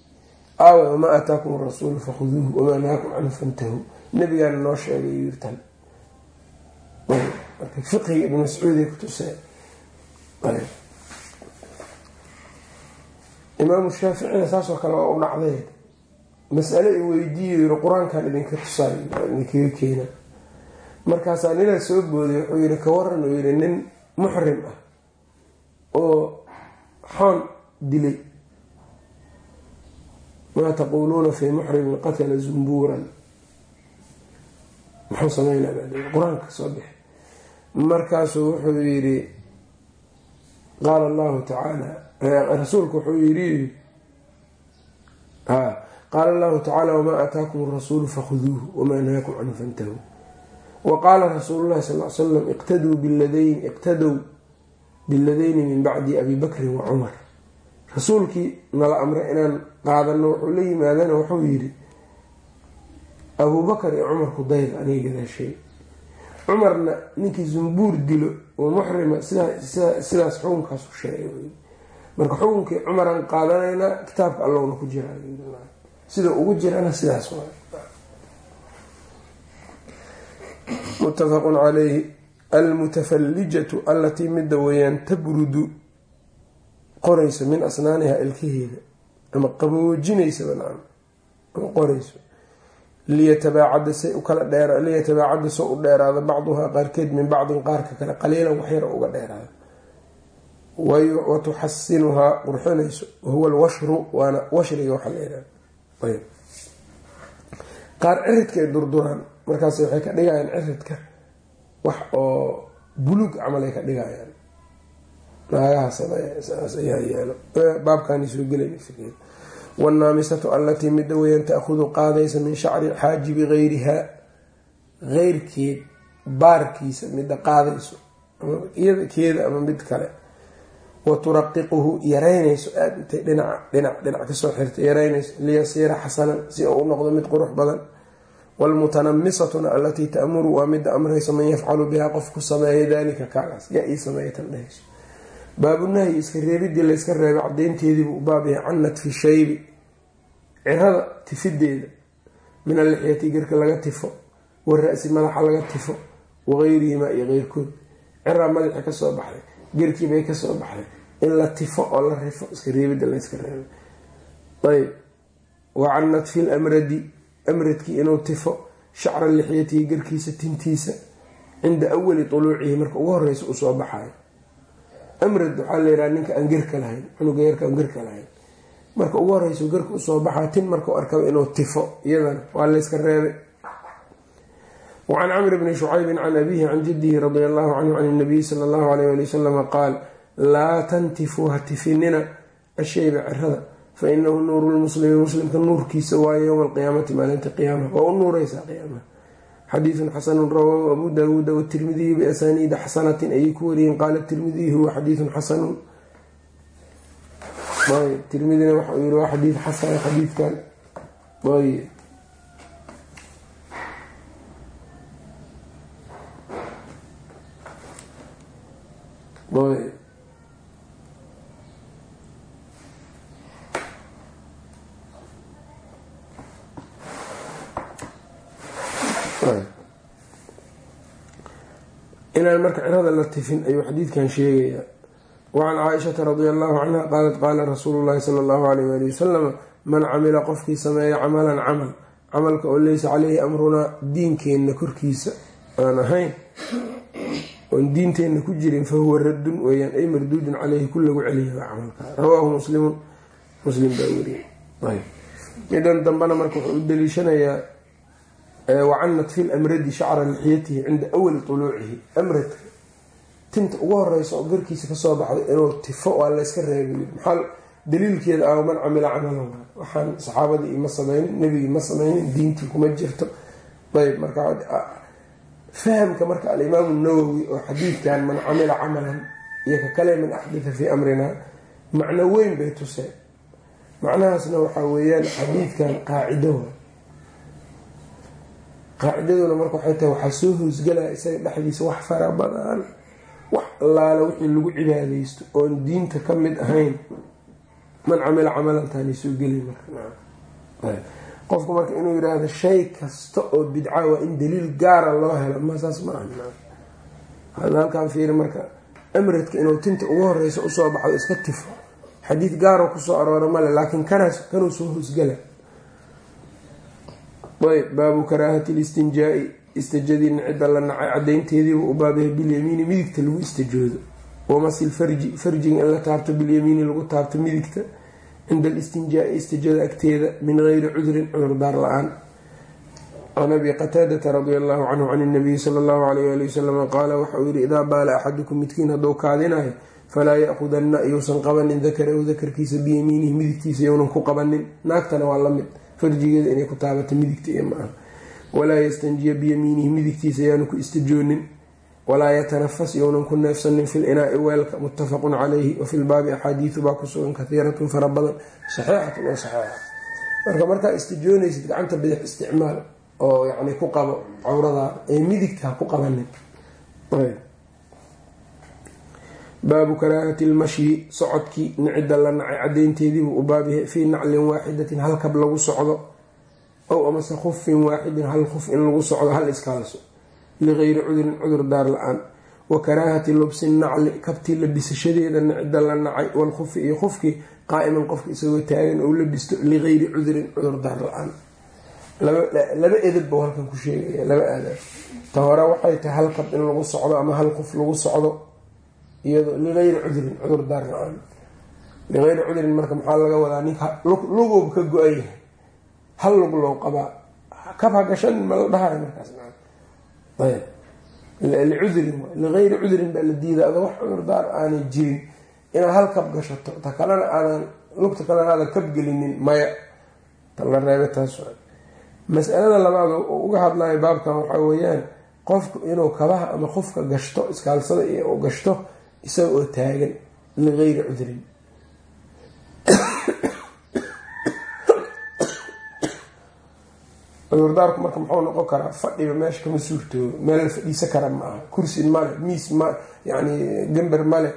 aawa wamaa aataakum rasuulu fakhuduuhu wamaa nahaakum canhu fantahu. Nabigaana noo sheegay yirtan. Marka fiqiga ibnu mascuuday kutusee imaamu shaaficina saasoo kale waa u dhacday. Masale i weydiiyo yiri qur'aankan idinka tusaay idinkaga keena markaasaa ninaa soo booday wuxuu yihi ka waran uu yihi nin muxrim ah oo xoon dilay. Maa taquuluuna fii muxrimin qatala zumbuuran. Muxuu sameynaa qur'aanka ka soo bixi. Markaasuu wuxuu yidhi qaala allahu tacaala rasuulku wuxuu yidhi qaala allahu tacaala wamaa aataakum arasuulu fakhuduuhu wamaa nahaakum canhu fantahuu wa qaala sal l slam iqtaduu biladayn iqtadow biladayni min bacdi abi bakrin wa cumar. Rasuulkii nala amray inaan qaadano wuxuu la yimaadana wuxuu yidhi abuubakar iyo cumar ku dayda aniga gadaashay cumarna ninkii zumbuur dilo oo muxrima sidaas xukunkaas u sheegay marka xukunkii cumaraan qaadanaynaa kitaabka allowna ku jira sida ugu jirana sidaas muttafaqun calayhi almutafallijatu allatii midda weeyaan tabrudu qorayso min asnaaniha ilkaheeda ama qaboojinaysa banaan ama qorayso liyatabaacada say u kala dheera liyatabaacada soo u dheeraado bacduhaa qaarkeed min bacdin qaarka kale qaliilan waxyar uga dheeraado wa tuxasinuhaa qurxinayso wahuwa alwashru waana washriga waxaa layihaha qaar ciridka ay durduraan markaas waxay ka dhigayaan ciridka wax oo buluug camal ay ka dhigayaan. Naagahaas ayaa yeelo baabkaani soo gelay wanaamisatu allatii midda weyan ta-hudu qaadaysa min shacri xaajibi gayrihaa. Geyrkeed baarkiisa midda qaadayso keeda ama mid kale. Wa turaqiquhu yaraynayso aada intay dhinaca dhinac dhinac ka soo xirta yaraynayso liyasiira xasanan si uu u noqdo mid qurux badan waalmutanamisatuna allatii ta'muru waa midda amraysa man yafcalu bihaa qof ku sameeya daalika kaagaas yaa ii sameeya tan dhehayso baabunahyi iska reebidii layska reebay cadeynteediibuu u baab yahay can natfi shaybi cirada tifideeda min allixyati garka laga tifo wara'si madaxa laga tifo wagayrihimaa iyo keyrkood ciraa madaxi ka soo baxday garkiibay ka soo baxday in la tifo oo la rifo iska reebida layska reebay ayb wa can natfi lamradi amradkii inuu tifo shacra lixyatihi garkiisa tintiisa cinda awali tuluucihi marka ugu horeysa uu soo baxayo amrad waxaa layihaha ninka aan lahayn cunuga yarka aan lahayn. Marka ugu horeysa garka u soo baxaa tin markau arkaba inuu tifo iyadana waa layska reebay. Wacan camr bni shucaybin can abihi can jadihi radia allahu canhu can nabiyi sala allahu alayh ali wasalama qaal laa tantifuu ha tifinina ashayba cirada fa inahu nuuru lmuslimi muslimka nuurkiisa waaye yowma alqiyaamati maalinta qiyaamaha waa u nuureysaa qiyaamaha xadiidun xasanun rawaahu abu daawuuda watirmidiyi biasaniida xasanatin ayay ku wariyeen qaala tirmidiyi huwa xadiidun xasanun tirmidina waxau yiri waa xadiid xasana xadiidkan ayb inaan marka cirada la tifin ayuu xadiidkan sheegayaa wacan caaishata radia allahu canha qaalat qaala rasuulu llahi sala allahu alayh waali wasalama man camila qofkii sameeya camalan camal. Camalka oo leysa caleyhi amrunaa diinkeenna korkiisa aan ahayn. Oon diinteenna ku jirin fa huwa raddun weyaan ay marduudun caleyhi ku lagu celiya waa camalka rawaahu muslimun. Muslim baa weriyey midan dambena marka wuxuu u daliishanayaa wacan natfi lamradi shacra lixyatihi cinda awali tuluucihi. Amradka tinta ugu horeysa oo garkiisa ka soo baxday inuu tifo waa layska reebay maxaa daliilkeeda ah man camila camalan waxaan saxaabadii ima sameynin nebigii ma sameynin diintii kuma jirto. Ayb marka fahamka marka alimaamu nawowi oo xadiidkan man camila camalan iyo ka kale man axdatha fii amrina macno weyn bay tuseen. Macnahaasna waxaa weeyaan xadiidkan qaacido wa qaacidaduna marka waxay tahay waxaa soo hoosgalaya isaga dhexdiisa wax fara badan wax allaala wixii lagu cibaadeysto oon diinta ka mid ahayn. Man camila camalantaani soo geli marqofku marka inuu yiraahdo shay kasta oo bidca waa in daliil gaara loo helo ma saas ma aha halkaan fiiri marka amradka inuu tinta ugu horeysa u soo baxdo iska tifo. Xadiid gaaro ku soo aroora male laakiin kanuu soo hoosgala ayb baabu karaahati listinjaai istajadii cidda la nacay cadaynteediibu u baabahay bilyamiini midigta lagu istajoodo. Wamasil farji farjiga in la taabto bilyamiini lagu taabto midigta. Cinda alistinjaai istijada agteeda min geyri cudrin cudurdaar la'aan. Can abi qataadata radia allahu canhu can inabiyi sala allahu alayh ali wasalam qaala waxa uu yihi idaa baala axadukum midkiin hadduu kaadinayo falaa ya-hudanna yuusan qabanin dakarahu dakarkiisa biyamiinihi midigtiisa younan ku qabanin. Naagtana waa la mid farjigeeda inay ku taabato midigta iyo maaha walaa yastanjiya biyamiinihi midigtiisa yaanu ku istajoonin walaa yatanafas younan ku neefsanin fil inaai weelka muttafaqun calayhi wafi lbaabi axaadiidu baa ku sugan kahiiratun fara badan saxiixatun oo saxiixa. Marka markaa istijoonaysid gacanta bidix isticmaal oo yani ku qabo cawradaa ee midigta ha ku qabanin baabu karaahati lmashyi socodkii nicida la nacay cadeynteediibuu u baabyahay fii naclin waaxidatin hal kab lagu socdo ow amase khufin waaxidin hal khuf in lagu socdo hal iskaalso ligayri cudrin cudur daar la'aan. Wa karaahati lubsi nacli kabtii labisashadeeda nicida la nacay walkhufi iyo khufkii qaa'iman qofka isagoo taagan ou labisto ligayri cudrin cudur daar la'aan. Laba edab buu halkan ku sheegaya laba aadaab. Ta hore waxay tahay hal kab in lagu socdo ama hal qof lagu socdo iyadoo ligayri cudrin cudur daar la'aan ligayri cudrin marka maxaa laga wadaa ninka lugoob ka yahay hal lug loo qabaa kab ha gashan ma la dhahayo markaas ayb. Licudrin ligayri cudrin baa la diida adoo wax cudur daar aanay jirin inaad hal kab gashato ta kalena aadan lugta kalena aadan kab gelinin maya. Ta la reebe taas masalada labaad oo uga hadlayo baabkan waxaa weeyaan qofku inuu kabaha ama qofka gashto iskaalsada iyo gashto isaga oo taagan ligayri cudrin. Cudurdaarku marka muxuu noqon karaa fadhiba meesha kama suurtoogo meel la fadhiisa kara ma aha. Kursi male miis ma yani gamber male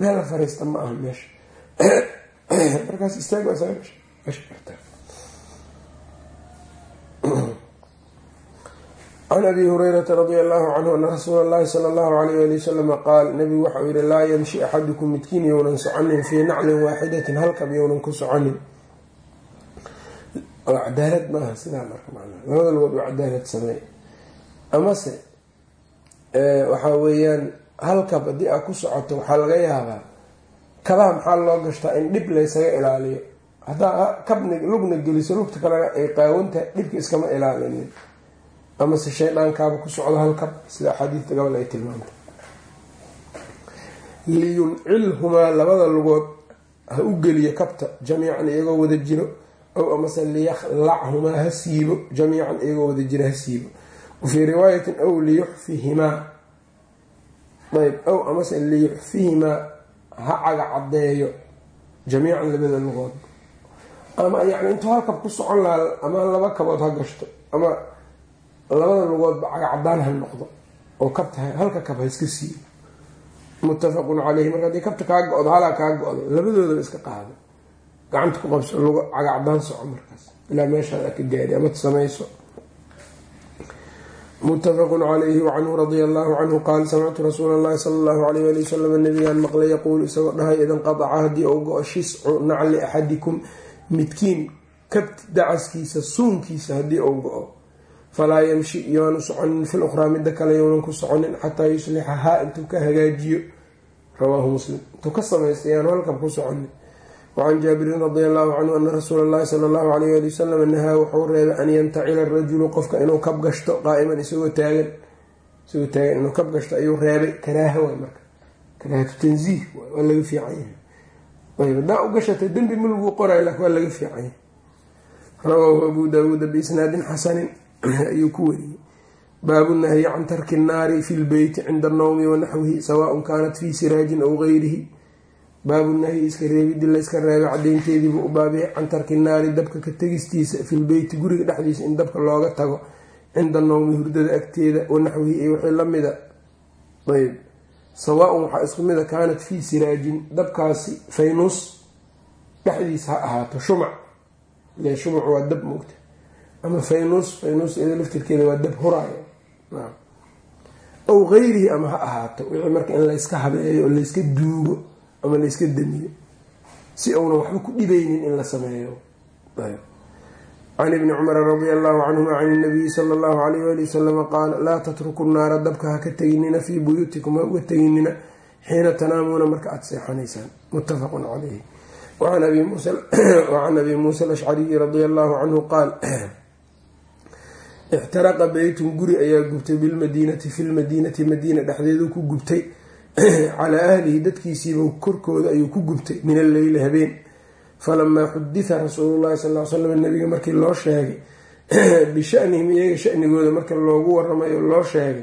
meel la fariista ma aha meesha. Markaas istaag waa isaga gasha meesha kartaa can abi hurayrata radia allahu canhu ana rasuula allahi sala allahu alayh ali wasalama qaal nabigu waxau yihi laa yamshi axadukum midkiin younan soconin fii naclin waaxidatin halkab younan ku soconin oo cadaalad maaha sidaa marka macnaha labada lugood waa cadaalad sameey amase waxaa weeyaan halkab haddii aad ku socoto waxaa laga yaabaa kabaha maxaa loo gashtaa in dhib laysaga ilaaliyo haddaa kabna lugna geliso lugta kalena ay qaawantahay dhibka iskama ilaalinin amase shayddaankaaba ku socdo halkab sida axaadiista gabal ay tilmaamtay liyuncilhumaa labada lugood ha u geliyo kabta jamiican iyagoo wada jiro ow amase liyakhlachumaa ha siibo jamiican iyagoo wada jiro ha siibo. Wafii riwaayatin ow liyuxfihimaa ayb ow amase liyuxfihimaa ha caga cadeeyo jamiican labada lugood. Ama yani intuu halkab ku socon lahaa ama laba kabood ha gashto ama labada lugoodba caga ha noqdo oo kabta halka kab ha iska siiyo muttafaqun caleyhi marka haddii kabta kaa go-do halaa kaa go-do labadoodaba iska qaado. Gacanta ku qabso lugo caga soco markaas. Ilaa meeshaan a ka gaari ama samayso muttafaqun calayhi wacanhu radia allahu canhu qaal samictu rasuula allahi sala allahu alayh ali wasalam nabigaan maqlay yaquulu isagoo dhahay idan qadaca haddii uu go-o shiscu nacli axadikum midkiin kabti dacaskiisa suunkiisa haddii uu go-o falaa yamshi iyoaanu soconin fil ukhraa midda kale younan ku soconin xataa yuslixa intuu ka hagaajiyo rawaahu muslim intuu ka samaysta yaanu halkab ku soconin wacan jaabirin radi allahu canhu ana rasuula allahi sala allahu alayh ali wasalam nahaa wuxuu reebay an yantacila arajulu qofka inuu kab gashto qaa'iman isagoo taagan isagoo taagan inuu kab gashto ayuu reebay karaaha waay marka karaahatu tanziih waa laga fiican yahay ayb haddaa u gashata dembi ma lagu qorayo laakin waa laga fiican yahay rawaahu abu daawuuda biisnaadin xasanin ayuu ku wariyey. Baabu nahyi can tarki nnaari fi lbeyti cinda annawmi wanaxwihi sawaaun kaanat fii siraajin aw gayrihi. Baabu nahyi iska reebidii layska reebay cadeynteediibuu u baabiyay can tarki naari dabka ka tegistiisa filbeyti guriga dhexdiisa in dabka looga tago cinda nowmi hurdada agteeda wanaxwihi iyo wixii lamida ayb sawaa-un waxaa isku mida kaanat fii siraajin dabkaasi faynuus dhexdiisa ha ahaato shumac. Shumac waa dab moogta ama faynuus faynuus iyada laftirkeeda waa dab huraayo aw gayrihi ama ha ahaato wixii marka in layska habeeyo oo layska duugo ama layska damiyo si uuna waxba ku dhibaynin in la sameeyo. Can ibni cumara radia allahu canhuma can inabiyi sala allahu alayh wali wasalama qaala laa tatruku naara dabka ha ka teginina fii buyuutikum ha uga teginina xiina tanaamuuna marka aada seexanaysaan. Muttafaqun calayhi wacan abi muusa alashcariyi radia allahu canhu qaal ixtaraqa beytun guri ayaa gubtay bilmadiinati fi lmadiinati madiina dhexdeedu ku gubtay calaa ahlihi dadkiisiiba korkooda ayuu ku gubtay min alleyli habeen falamaa xuditha rasuululahi sal l slam nabiga markii loo sheegay bishanihim iyaga shanigooda marka loogu waramay oo loo sheegay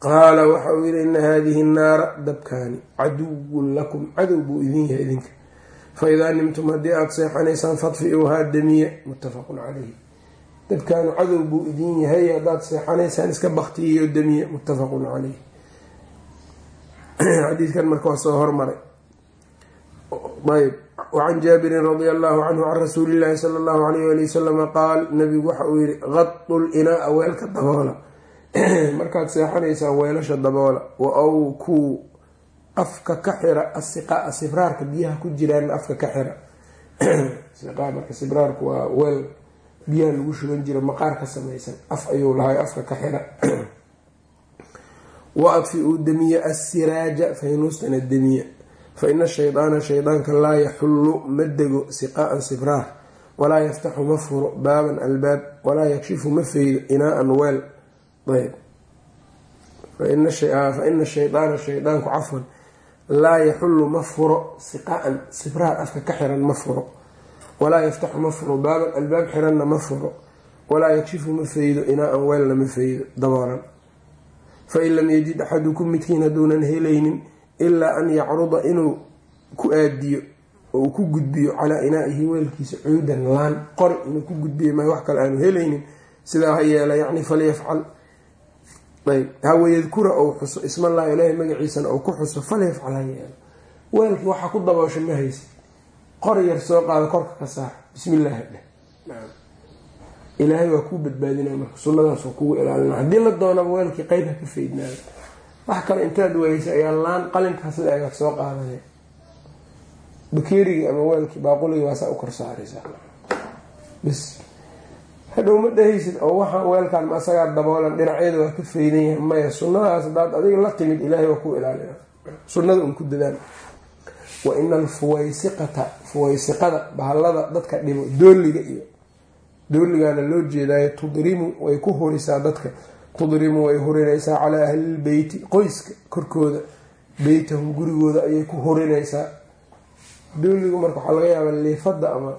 qaala waxa uu yihi ina haadihi naara dabkaani caduwun lakum cadow buu idin yahay idinka fa idaa nimtum haddii aada seexanaysaan fadfiuhaa damiya muttafaqun calayhi dabkaanu cadow buu idin yahay haddaad seexanaysaan iska baktiyiyo damiya muttafaqun calayh. Xadiidkan marka waa soo hormaray. Ayb wacan jaabirin radia allahu canhu can rasuuli illaahi sala allahu alayh wali wasalama qaal nabigu waxa uu yihi qadu linaa weelka daboola. Markaad seexanaysaan weelasha daboola wa awkuu afka ka xira asiqaa sibraarka biyaha ku jiraana afka ka xira. Marka sibraarku waa weel biyaha lagu shuban jiro maqaar ka samaysan af ayuu lahay afka ka xira. Wa adfi-uu damiya assiraaja faynuustana damiya. Fa ina shaydaana shaydaanka laa yaxullu ma dego siqaa'an sibraar. Walaa yaftaxu ma furo baaban albaab. Walaa yakshifu ma feydo inaa-an weel. Ayb. Fa ina shaydaana shaydaanku cafwan. Laa yaxullu ma furo siqaa'an sibraar. Afka ka xiran ma furo walaa yaftaxu ma furo baaban albaab xiranna ma furo walaa yakshifu ma feydo inaa-an weelna ma feydo daboolan. Fain lam yajid axadukum midkiin hadduunan helaynin ilaa an yacruda inuu ku aadiyo oo uu ku gudbiyo calaa inaa'ihi weelkiisa cuudan laan qori inuu ku gudbiyo ma wax kale aanu helaynin sidaa ha yeela yacni falyafcal. Ayb hawayadkura ou xuso ismallah ilaahay magaciisana ou ku xuso falyafcal ha yeelo. Weelkii waxaa ku daboosha ma haysid qori yar soo qaada korka ka saar. Bismillaahi. Dheh ilaahay waa kuu badbaadinaya marka sunnadaas waa kugu ilaalina. Haddii la doonaba weelkii qeyb ha ka faydnaada wax kale intaad weysa ayaa laan qalinkaas le ayaad soo qaadanay bakeerigii ama weelkii baaquligii waasaa u kor saaraysaa. Bis hadhow ma dhahaysid oo waxaa weelkaan ma asagaa daboolan dhinacyada waa ka faydan yahay maya sunnadaas hadaad adiga la timid ilaahay waa ku ilaalina sunnada un ku dadaan wa ina alfuwaysiqata fuwaysiqada bahallada dadka dhibo dooliga iyo dooligaana loo jeedaayo tudrimu way ku hurisaa dadka. Tudrimu way hurinaysaa calaa ahlilbeyti qoyska korkooda. Beytahum gurigooda ayay ku hurinaysaa. Dooligu marka waxaa laga yaabaa leefada ama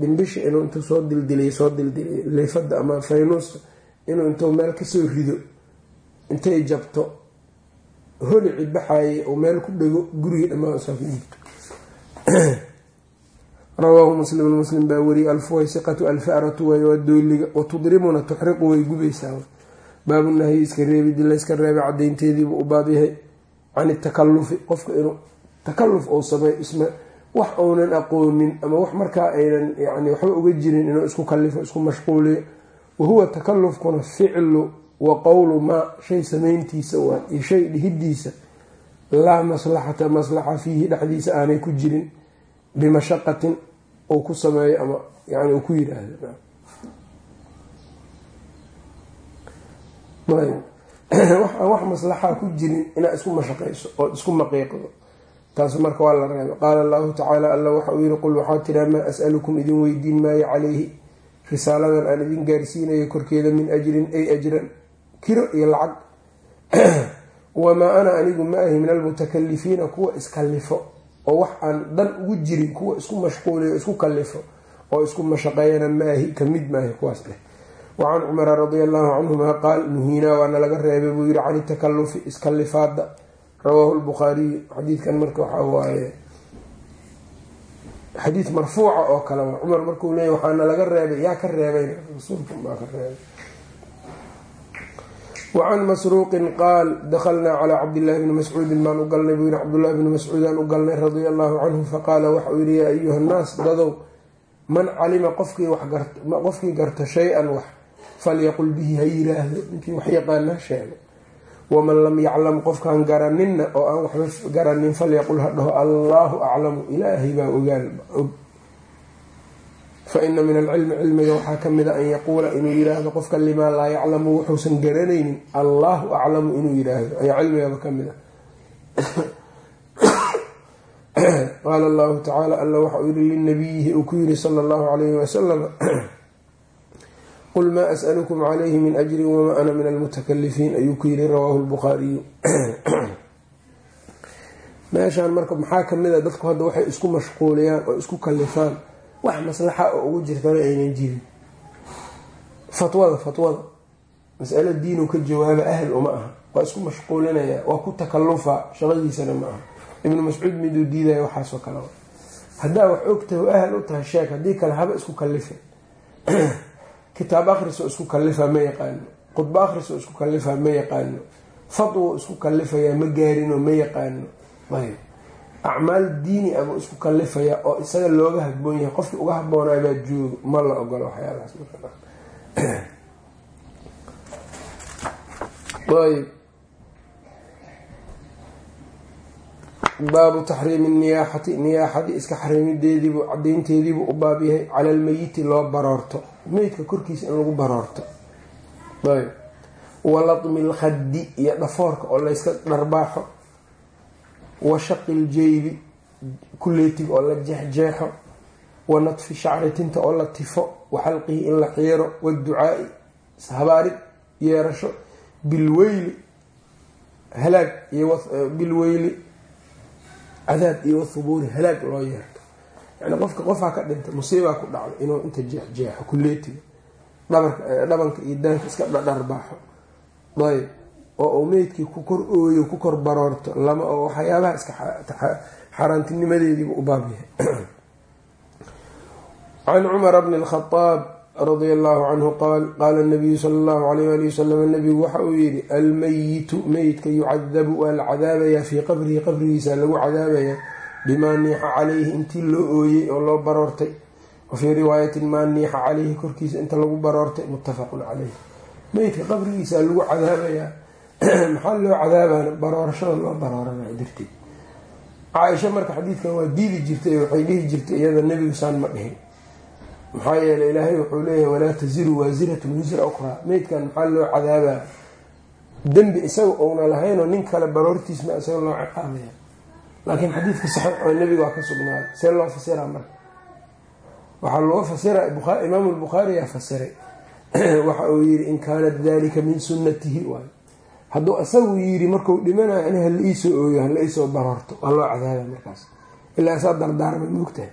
dhimbisha inuu intuu soo dildiliyo soo dildiliyo leefada ama faynuusta inuu intuu meel ka soo rido intay jabto holici baxaayay oo meel ku dhego gurigii dhammaan saa ku gubto rawaahu muslim muslim baa wariyay alfuwaysiqatu alfaratu way waa dooliga watudrimuna tuxriqu way gubaysaa. Baabu nahyi iska reebidi layska reebay cadeynteediibuu u baab yahay. Can itakalufi qofka inuu takaluf ou sameeyo isma wax uunan aqoonin ama wax markaa aynan yani waxba uga jirin inuu isku kalifo isku mashquuliyo. Wahuwa takalufkuna ficlu wa qowlu maa shay sameyntiisa waa iyo shay dhihidiisa laa maslaxata maslaxa fiihi dhexdiisa aanay ku jirin bimashaqatin uu ku sameeyo ama yani uu ku yiraahdo waxaan wax maslaxaa ku jirin inaad isku mashaqayso ood isku maqiiqdo. Taas marka waa la reebay qaala allahu tacaala alla waxa uu yihi qul waxaa tiraa maa as'alukum idin weydiin maayo calayhi? Risaaladan aan idin gaarsiinayo korkeeda min ajrin ay ajran kiro iyo lacag wamaa ana anigu ma ahi min almutakalifiina kuwa iskallifo oo wax aan dan ugu jirin kuwa isku mashquuliyo isku kallifo oo isku mashaqeeyana maahi ka mid maahi kuwaas dheh wacan cumara radia allahu canhuma qaal nuhiinaa waana laga reebay buu yihi can itakalufi iskallifaada rawaahu lbukhaariyu xadiidkan marka waxaa waaye xadiid marfuuca oo kale. Cumar markuu leeyay waxaana laga reebay yaa ka reebay rasuulka baa ka reebay wacan masruuqin qaal dakhalnaa calaa cabdillahi bni mascuudin baan u galnay buu yihi cabdullahi bni mascuudaan u galnay radia allahu canhu faqaala waxauu yihi yaa ayuha nnaas dadow man calima qofkii garta shay-an wax falyaqul bihi ha yiraahdo ninkii wax yaqaana sheego waman lam yaclam qofkaan garaninna oo aan waxba garanin falyaqul ha dhaho allaahu aclamu ilaahay baa ogaal og fa ina min alcilmi cilmiga waxaa ka mida an yaquula inuu yiraahdo qofka limaa laa yaclamu wuxuusan garanaynin. Allaahu aclamu inuu yiraahdo ayaa cilmigaba ka a. Qaala allahu tacaala alla waxa uu yihi linabiyihi uu ku yiri sala allahu calayhi wasalam qul maa as'alukum calayhi min ajrin wamaa ana min almutakalifiin ayuu ku yiri rawaahu lbukhaariyu meeshaan marka maxaa ka mid dadku hadda waxay isku mashquuliyaan oo isku kalifaan wax maslaxa oo ugu jirtana aynan jirin. Fatwada fatwada. Masalo diinu ka jawaaba ahl uma aha. Waa isku mashquulinaya waa ku takalufa shaqadiisana ma aha. Ibnu mascuud miduu diidaya waxaasoo kale. Haddaa wax ogtaho ahal u tahay sheeg haddii kale haba isku kalifa kitaab akhrisoo isku kalifa ma yaqaano khudbo akhrisoo isku kalifa ma yaqaano fatwo isku kalifayaa ma gaarinoo ma yaqaano ayb acmaal diini abuu isku kalifaya oo isaga looga habboon yahay qofkii uga habboonaa baa joogo ma la ogolo waxyaalahaas. Ayb baabu taxriimi niyaaxati niyaaxadii iska xariimideediibu cadaynteediibuu u baab yahay cala almeyiti loo baroorto. Meydka korkiisa in lagu baroorto. Ayb walatmi lkhaddi iyo dhafoorka oo layska dharbaaxo wa shaqi ljeybi kuleetiga oo la jeexjeexo wa natfi shacri tinta oo la tifo wa xalqihi in la xiiro waducaai habaarid yeerasho bilweyli halaag iyo bilweyli cadaab iyo wathubuuri halaag loo yeerto. Yani qofka qofaa ka dhinta musiibaa ku dhacdo inuu inta jeexjeexo kuleetiga dhabanka iyo daanka iska dharbaaxo ayb oo uu meydkii ku kor ooyo ku kor baroorto lama oo waxyaabaha iska xaaraantinimadeediibu u baab yahay. Can cumara bni lkhadaab radia allahu canhu qaal qaala nabiyu sala allahu alayh ali wasalam nabigu waxa uu yihi almeyitu meydka yucadabu waa la cadaabayaa fii qabrihi qabrigiisa lagu cadaabayaa bimaa niixa calayhi intii loo ooyey oo loo baroortay. Wa fii riwaayatin maa niixa calayhi korkiisa inta lagu baroortay muttafaqun caleyh meydka qabrigiisa lagu cadaabayaa maxaa loo cadaabana baroorashada loo barooranayo darteed caaisha marka xadiidkan waa diidi jirtay waxay dhihi jirtay iyada nebigu saan ma dhihin. Maxaa yeeley ilaahay wuxuu leeyahay walaa taziru waasiratun wisra ukraa meydkan maxaa loo cadaabaa? Dembi isaga uuna lahaynoo nin kale baroortiisma isaga loo ciqaabaya. Laakiin xadiidka saxiix oo nebiga waa ka sugnaaday see loo fasiraa marka? Waxaa loo fasira imaamu lbukhaari yaa fasiray. Waxa uu yiri in kaanat dalika min sunnatihi waay hadduu isagu yiri marku dhimanayo in hala iisoo ooyo hala iisoo baroorto waa loo cadaaba markaas. Ilaa isaa dardaarmay moogtahay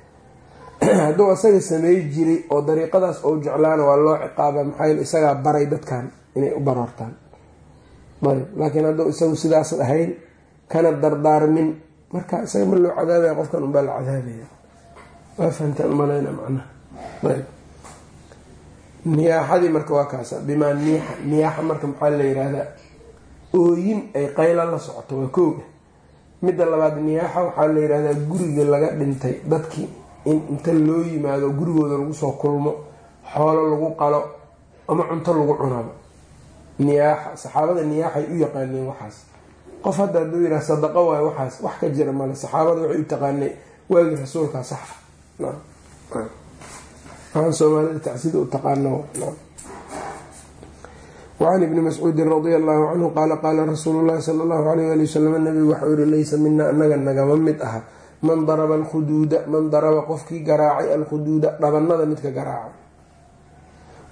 hadduu isaga sameey jiray oo dariiqadaas ou jeclaana waa loo ciqaaba maxaa yeel isagaa baray dadkan inay u baroortaan ayb laakiin hadduu isagu sidaas ahayn kana dardaarmin marka isaga ma loo cadaabaya qofkan unbaa la cadaabaya. Waa fahamtaan umalayna macnaha. Ayb. Niyaaxadii marka waa kaasa bimaa niixa niyaaxa marka maxaa la yihahdaa ooyin ay qayla la socoto waa kooga midda labaad niyaaxa waxaa la yihahdaa guriga laga dhintay dadkii in inta loo yimaado gurigooda lagu soo kulmo xoolo lagu qalo ama cunto lagu cunaba niyaaxa saxaabada niyaaxay u yaqaaneen waxaas. Qof hadda hadduu yidhaha sadaqo waayo waxaas wax ka jira male saxaabada waxay u taqaanay waagii rasuulkaa sax waxaan soomaalida tacsida u taqaano wacan ibni mascuudin radia allahu canhu qaala qaala rasuulu llahi sala allahu alayh ali wasalam nabigu waxau yihi laysa mina anaga nagama mid aha man daraba alkhuduuda man daraba qofkii garaacay alkhuduuda dhabanada midka garaacay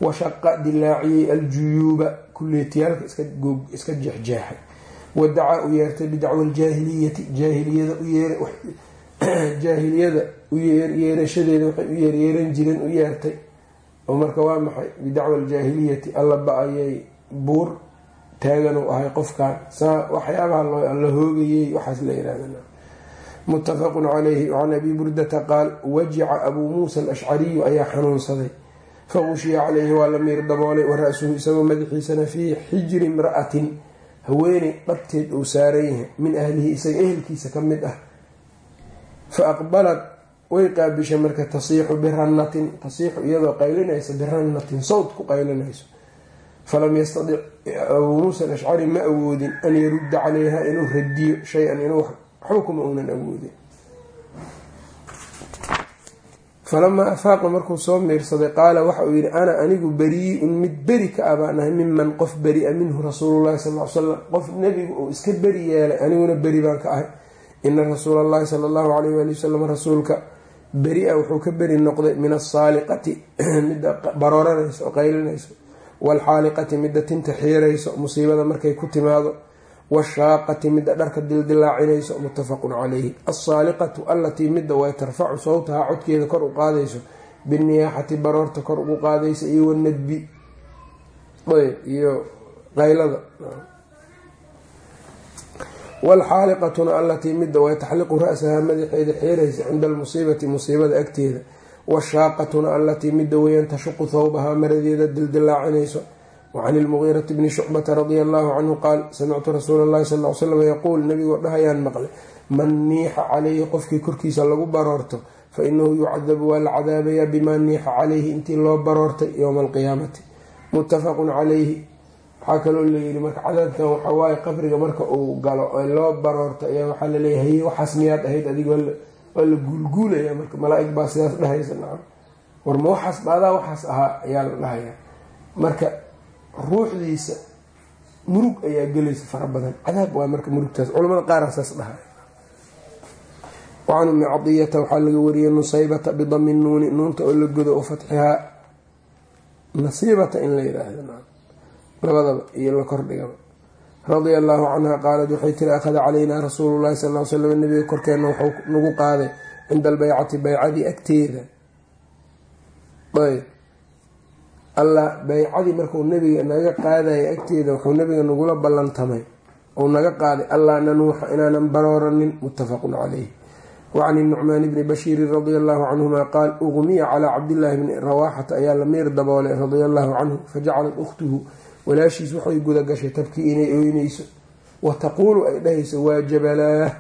washaqa dilaaciyey aljuyuuba kuleetiyaalka iska jeexjeexay wadacaa u yeertay bidacwa aljaahiliyati jaahiliyada jaahiliyada yeerashadeeda waxay u yeeryeeran jireen u yeertay oo marka waa maxay bidacwa aljaahiliyati alla buur taagan u ahay qofkan saa waxyaabaha la hoogayey waxaas la yihahda muttafaqun calayhi can abi burdata qaal wajica abuu muusa alashcariyu ayaa xanuunsaday. Faqushiya calayhi waa la miir daboolay wa ra-suhu isagoo madaxiisana fii xijri imra'atin. Haweeney dhabteed uu saaran yahay min ahlihi isaga ehelkiisa ka mid ah. Fa aqbalad way qaabishay marka tasiixu birannatin tasiixu iyadoo qaylinaysa birannatin sawd ku qaylinayso falam yastadic abuu muusa alashcari ma awoodin an yarudda calayha inuu radiyo shay-an inuu waxba kuma uunan awoodin falamaa afaaqa markuu soo miirsaday qaala waxa uu yidhi ana anigu beriyi-un mid beri ka ah baan miman qof beri-a minhu rasuululahi sal l salam qof nebigu uu iska beri yeelay aniguna beri baan ka ahay ina rasuula allahi sala allahu alayh waali wasalam rasuulka beri-a wuxuu ka beri noqday min asaaliqati midda barooranayso oo qaylinayso waalxaaliqati midda tinta xiirayso musiibada markay ku timaado washaaqati midda dharka dildilaacinayso muttafaqun calayhi. Alsaaliqatu allatii midda way tarfacu sawtahaa codkeeda kor u qaadayso biniyaaxati baroorta kor ugu qaadaysa iyo wanadbi iyo qaylada. Waalxaaliqatuna allatii midda way taxliqu ra-sahaa madaxeeda xeeraysa cinda almusiibati musiibada agteeda washaaqatuna allatii midda weyan tashuqu thawbahaa maradeeda dildilaacinayso wacan ilmugiirati bni shucbata radia allahu canhu qaal samictu rasuula allahi sal l slam yaquul nabigoo dhahayaan maqlay man niixa calayhi qofkii korkiisa lagu baroorto fa inahu yucadabu waa la cadaabayaa bimaa niixa calayhi intii loo baroortay yowma alqiyaamati muttafaqun calayhi waxaa kaloo layidhi marka cadaabkan waxaa waaye qabriga marka uu galo ee loo baroorto ayaa waxaa la leeyahay waxaas miyaad ahayd adig waa la guulguulaya marka malaa-ig baa sidaas dhahaysa nacam. War ma waxaas baadaa waxaas ahaa ayaa la dhahayaa. Marka ruuxdiisa murug ayaa gelaysa fara badan. Cadaab waa marka murugtaas culamada qaara saas dhahay wacan ummi cadiyata waxaa laga wariyey nusaybata bidami nuuni nuunta oo la godo oo fatxihaa. Nasiibata in la yidhaahdo labadaba iyo la kordhigaba radia allaahu canha qaalad waxay tiri akhada calaynaa rasuulu llahi sal l slam nabiga korkeenna waxuu nagu qaaday cinda albeycati beycadii agteeda. Ayb. Alla beycadii markuu nabiga naga qaadaya agteeda wuxuu nabiga nagula ballantamay. Ou naga qaaday allaa nanuuxa inaanan barooranin. Muttafaqun caleyh wacan inucmaan bni bashiirin radia allahu canhuma qaal uqmiya calaa cabdillaahi bni rawaaxata ayaa la miir daboolay radia allahu canhu fajacalat ukhtuhu walaashiis waxay guda gashay tabkii inay ooynayso wa taquulu ay dhahayso waa jabalaah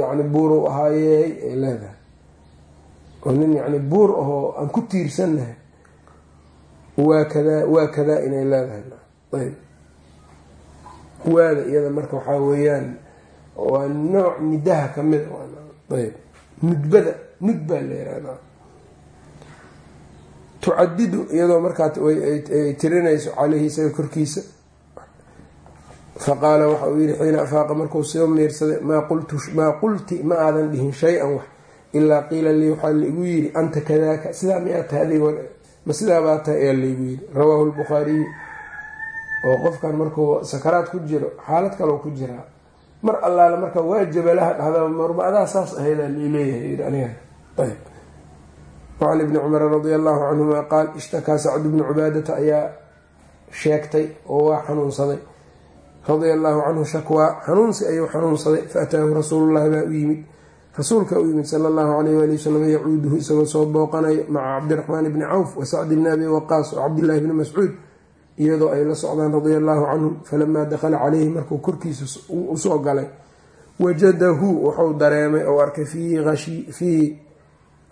yani buurow ahaayeey ay leedahay. Oo nin yani buur ahoo aan ku tiirsannahay waa kadaa waa kadaa inay leedahay. Ayb. Waada iyada marka waxaa weeyaan waa nooc nidaha ka mid ayb. Nudbada nud baa la yihahdaa tucadidu iyadoo markaa ay tirinayso caleyhi isaga korkiisa. Faqaala waxa uu yihi xiina afaaqa markuu soo miirsaday maa qulti ma aadan dhihin shay-an wax. Ilaa qiila lii waxaa laigu yidhi anta kadaaka sidaa miyaa tahay ma sidaabaa tahay ayaa laigu yidhi. Rawaahu lbukhaariyu oo qofkan markuu sakaraad ku jiro xaalad kaloo ku jiraa. Mar allaale marka waa jabalaha dhahda marba adaa saas ahaydaa lileeyahay aniga wacan ibni cumara radia allahu canhuma qaal ishtakaa sacdu bnu cubaadata ayaa sheegtay oo waa xanuunsaday. Radia allahu canhu shakwaa xanuunsi ayuu xanuunsaday. Faataahu rasuulullahi baa u yimid. Rasuulka u yimid sala allahu alayh waali wasalam yacuuduhu isagoo soo booqanayo maca cabdiraxmaan bni cawf wa sacdi bni abi waqaas wa cabdillahi bni mascuud iyadoo ay la socdaan radia allahu canhum. Falamaa dakhala caleyhi markuu korkiisa u soo galay wajadahu wuxuu dareemay ou arkay fii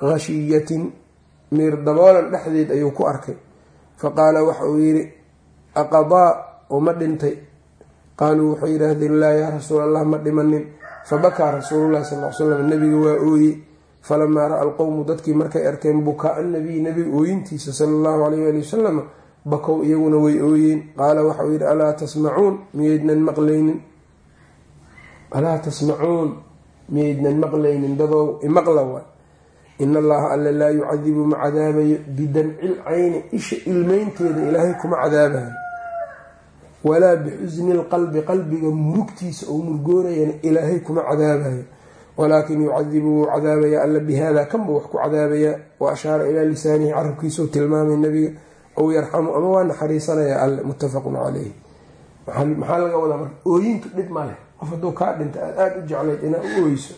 khashiyatin miir daboolan dhexdeed ayuu ku arkay. Faqaala waxa uu yidhi aqadaa oo ma dhintay. Qaaluu waxay yidhaahdeen laa yaa rasuul allah ma dhimanin. Fabakaa rasuululahi sal l slam nabiga waa ooyey. Falamaa ra'a alqowmu dadkii markay arkeen bukaa nabiy nabiga ooyintiisa sala allahu alayh ali wasalam bakow iyaguna way ooyeen. Qaala waxauu yidhi alaa tasmacuun miyaydnan maqlaynin. Alaa tasmacuun miyaydnan maqlaynin dadow imaqla waay ina allaha alla laa yucadibu ma cadaabayo bidamcil cayni isha ilmeynteeda ilaahay kuma cadaabayo walaa bixusni lqalbi qalbiga murugtiisa oo murgoonayana ilaahay kuma cadaabayo walaakin yucadibu wuu cadaabaya alla bihaada kanbuu wax ku cadaabaya wa ashaara ilaa lisaanihi carabkiisau tilmaamay nabiga ow yarxamu ama waa naxariisanaya alle muttafaqun caleyh maxaa laga wadaa marka ooyinka dhib ma leh qof hadduu kaa dhinta aad aada u jeclayd inaad u ooyso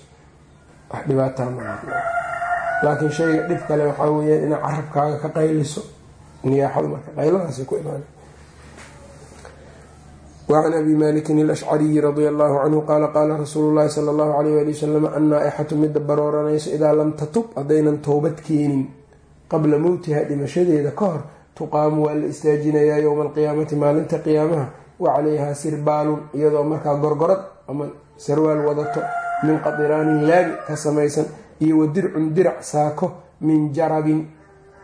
wax dhibaataa maa laakiin shayga dhib kale waxaa weyaan inaad carabkaaga ka qayliso niyaaxada marka qayladaasay ku imaana wacan abi malikin alashcariyi radia allahu canhu qaala qaala rasuulu llahi sala allahu alayh wali wasalam annaa-ixatu midda barooranayso idaa lam tatub haddaynan towbad keenin qabla mowtiha dhimashadeeda ka hor tuqaamu waa la istaajinayaa yowma alqiyaamati maalinta qiyaamaha wa calayhaa sirbaalun iyadoo markaa gorgorad ama sarwaal wadato min qadiraanin laami ka samaysan iyo wa dircun dirac saako min jarabin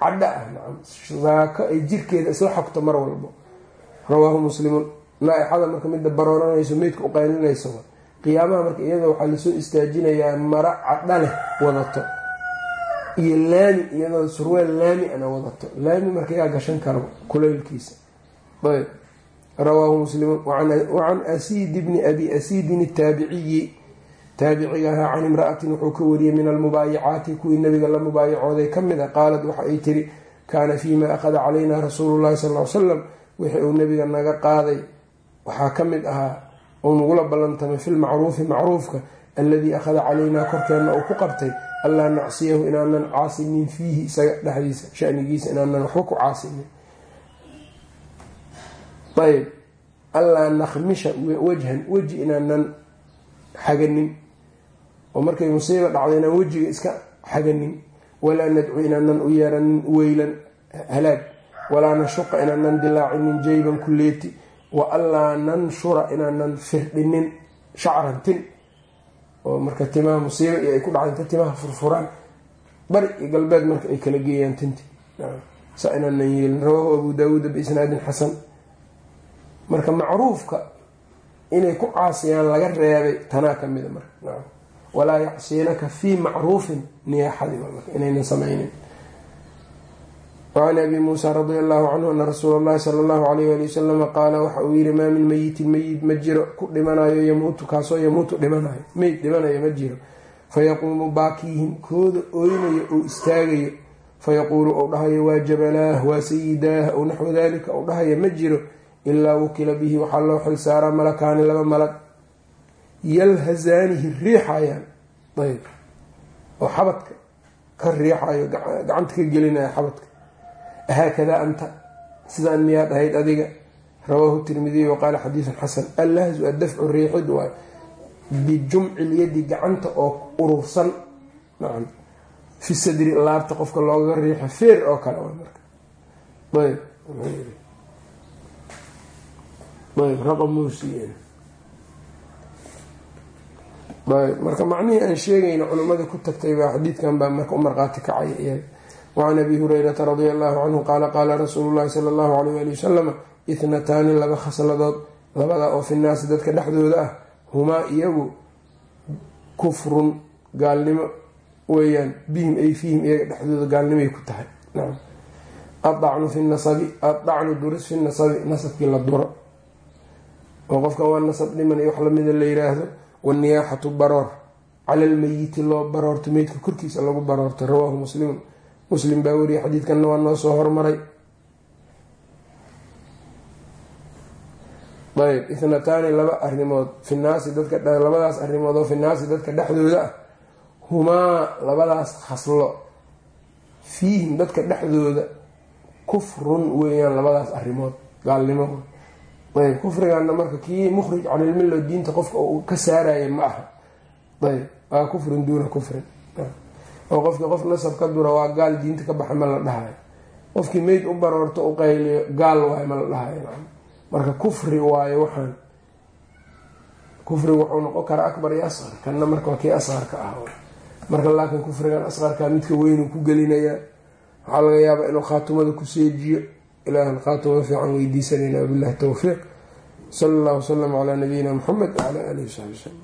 cadha ah nacam saako ay jirkeeda isla xogto mar walbo. Rawaahu muslimun. Naa-ixada marka midda barooranayso meydka u qaylinayso qiyaamaha marka iyadoo waxaa la soo istaajinayaa mara cadha leh wadato. Iyo laami iyadoo surweel laami ana wadato. Laami marka yaa gashan karo kuleylkiisa ayb. Rawaahu muslimun. Wacan asiidi bni abi asiidin ataabiciyi taabiciga ahaa can imra'atin wuxuu ka wariyey min almubaayicaati kuwii nabiga la mubaayacooday ka mid a qaalad waxa ay tiri kaana fiima akhada calayna rasuulu llahi sal l salam wixii uu nabiga naga qaaday waxaa ka mid ahaa uu nagula ballantamay filmacruufi macruufka alladii akhada calaynaa korkeenna uu ku qabtay allaa nacsiyahu inaanan caasinin fiihi isaga dhexdiisa shanigiisa inaanan waxba ku caasinin. Ayb allaa nakhmisha wajhan weji inaanan xaganin oo markay musiiba dhacdo inaan wejiga iska xaganin walaa nadcu inaanan u yeeranin weylan halaag walaa nashuqa inaanan dilaacinin jayban kuleeti wa allaa nanshura inaanan firdhinin shacran tin. Oo marka timaha musiiba iyo ay ku dhacda inta timaha furfuraan bari iyo galbeed marka ay kala geeyaan tinti. Saa inaanan yeelin. Rawaahu abu daawuuda biisnaadin xasan. Marka macruufka inay ku caasiyaan laga reebay tanaa ka mida marka walaa yacsiinaka fii macruufin niyaaxadii inaynan samaynin. Wacan abi muusa radia allahu canhu ana rasuula allahi sala allahu alayh ali wasalama qaala waxa uu yihi maa min meyitin meyid ma jiro ku dhimanayo yamuutu kaasoo yamuutu dhimanayo meyd dhimanayo ma jiro. Fayaquumu baakiihim kooda oynayo ou istaagayo. Fayaquulu ou dhahayo waa jabalaah waa sayidaah ow naxwu dalika ou dhahayo ma jiro ilaa wukila bihi waxaa loo xil saaraa malakaani laba malag yalhazaanihi riixayaan. Ayb oo xabadka. Ka riixayo gacanta ka gelinaya xabadka. Haakadaa anta. Sidaan miyaad ahayd adiga. Rawaahu tirmidiy waqaala xadiidun xasan. Allahzu addafcu riixid waay bijumci lyadi gacanta oo urursan. Fi sadri laabta qofka looga riixo feer oo kale marka. Ayb ayb raqamuusiyen marka macnihii aan sheegayna culimmada ku tagtay baa xadiidkan baa marka u marqaati kacaya iyaga wacan abi hurayrata radia allahu canhu qaala qaala rasuulu llahi sala allahu alayh ali wasalama ithnataani laba khasladood labada oo finnaasi dadka dhexdooda ah humaa iyagu kufrun gaalnimo weeyaan bihim ay fiihim iyaga dhexdooda gaalnimay ku tahay. Adacnu fi nasabi addacnu duris fi nasabi nasabkii la duro. Oo qofka waa nasab dhiman iyo wax lamida la yiraahdo waniyaaxatu baroor cala almeyiti loo baroorto meydka korkiisa lagu baroorto rawaahu muslimun muslim baa weriye xadiidkanna waa noo soo hormaray ayb ithnataani laba arrimood finaasi dadka labadaas arrimood oo finaasi dadka dhexdooda ah humaa labadaas khaslo fiihim dadka dhexdooda kufrun weeyaan labadaas arrimood gaalnimo ayb kufrigaana marka kii mukhrij canilmillo diinta qofka uu ka saaraya ma aha. Ayb waa kufrin duuna kufrin. Oo qofkii qof nasab ka dura waa gaal diinta ka baxa ma la dhahayo qofkii meyd u baroorto u qayliyo gaal waayo ma la dhahayo marka kufri waayo waxaan kufriga wuxuu noqon karaa akbar iyo asqar. Kanna marka waa kii asqarka ah. Marka laakiin kufrigan asqarka midka weynuu ku gelinayaa waxaa laga yaabaa inuu khaatumada ku seejiyo ilaahan khaatumada fiican weydiisanayna wabillahi towfiiq sala allahu wasalam calaa nabiyina muxamed wacalaa alihi wasaxbi wslam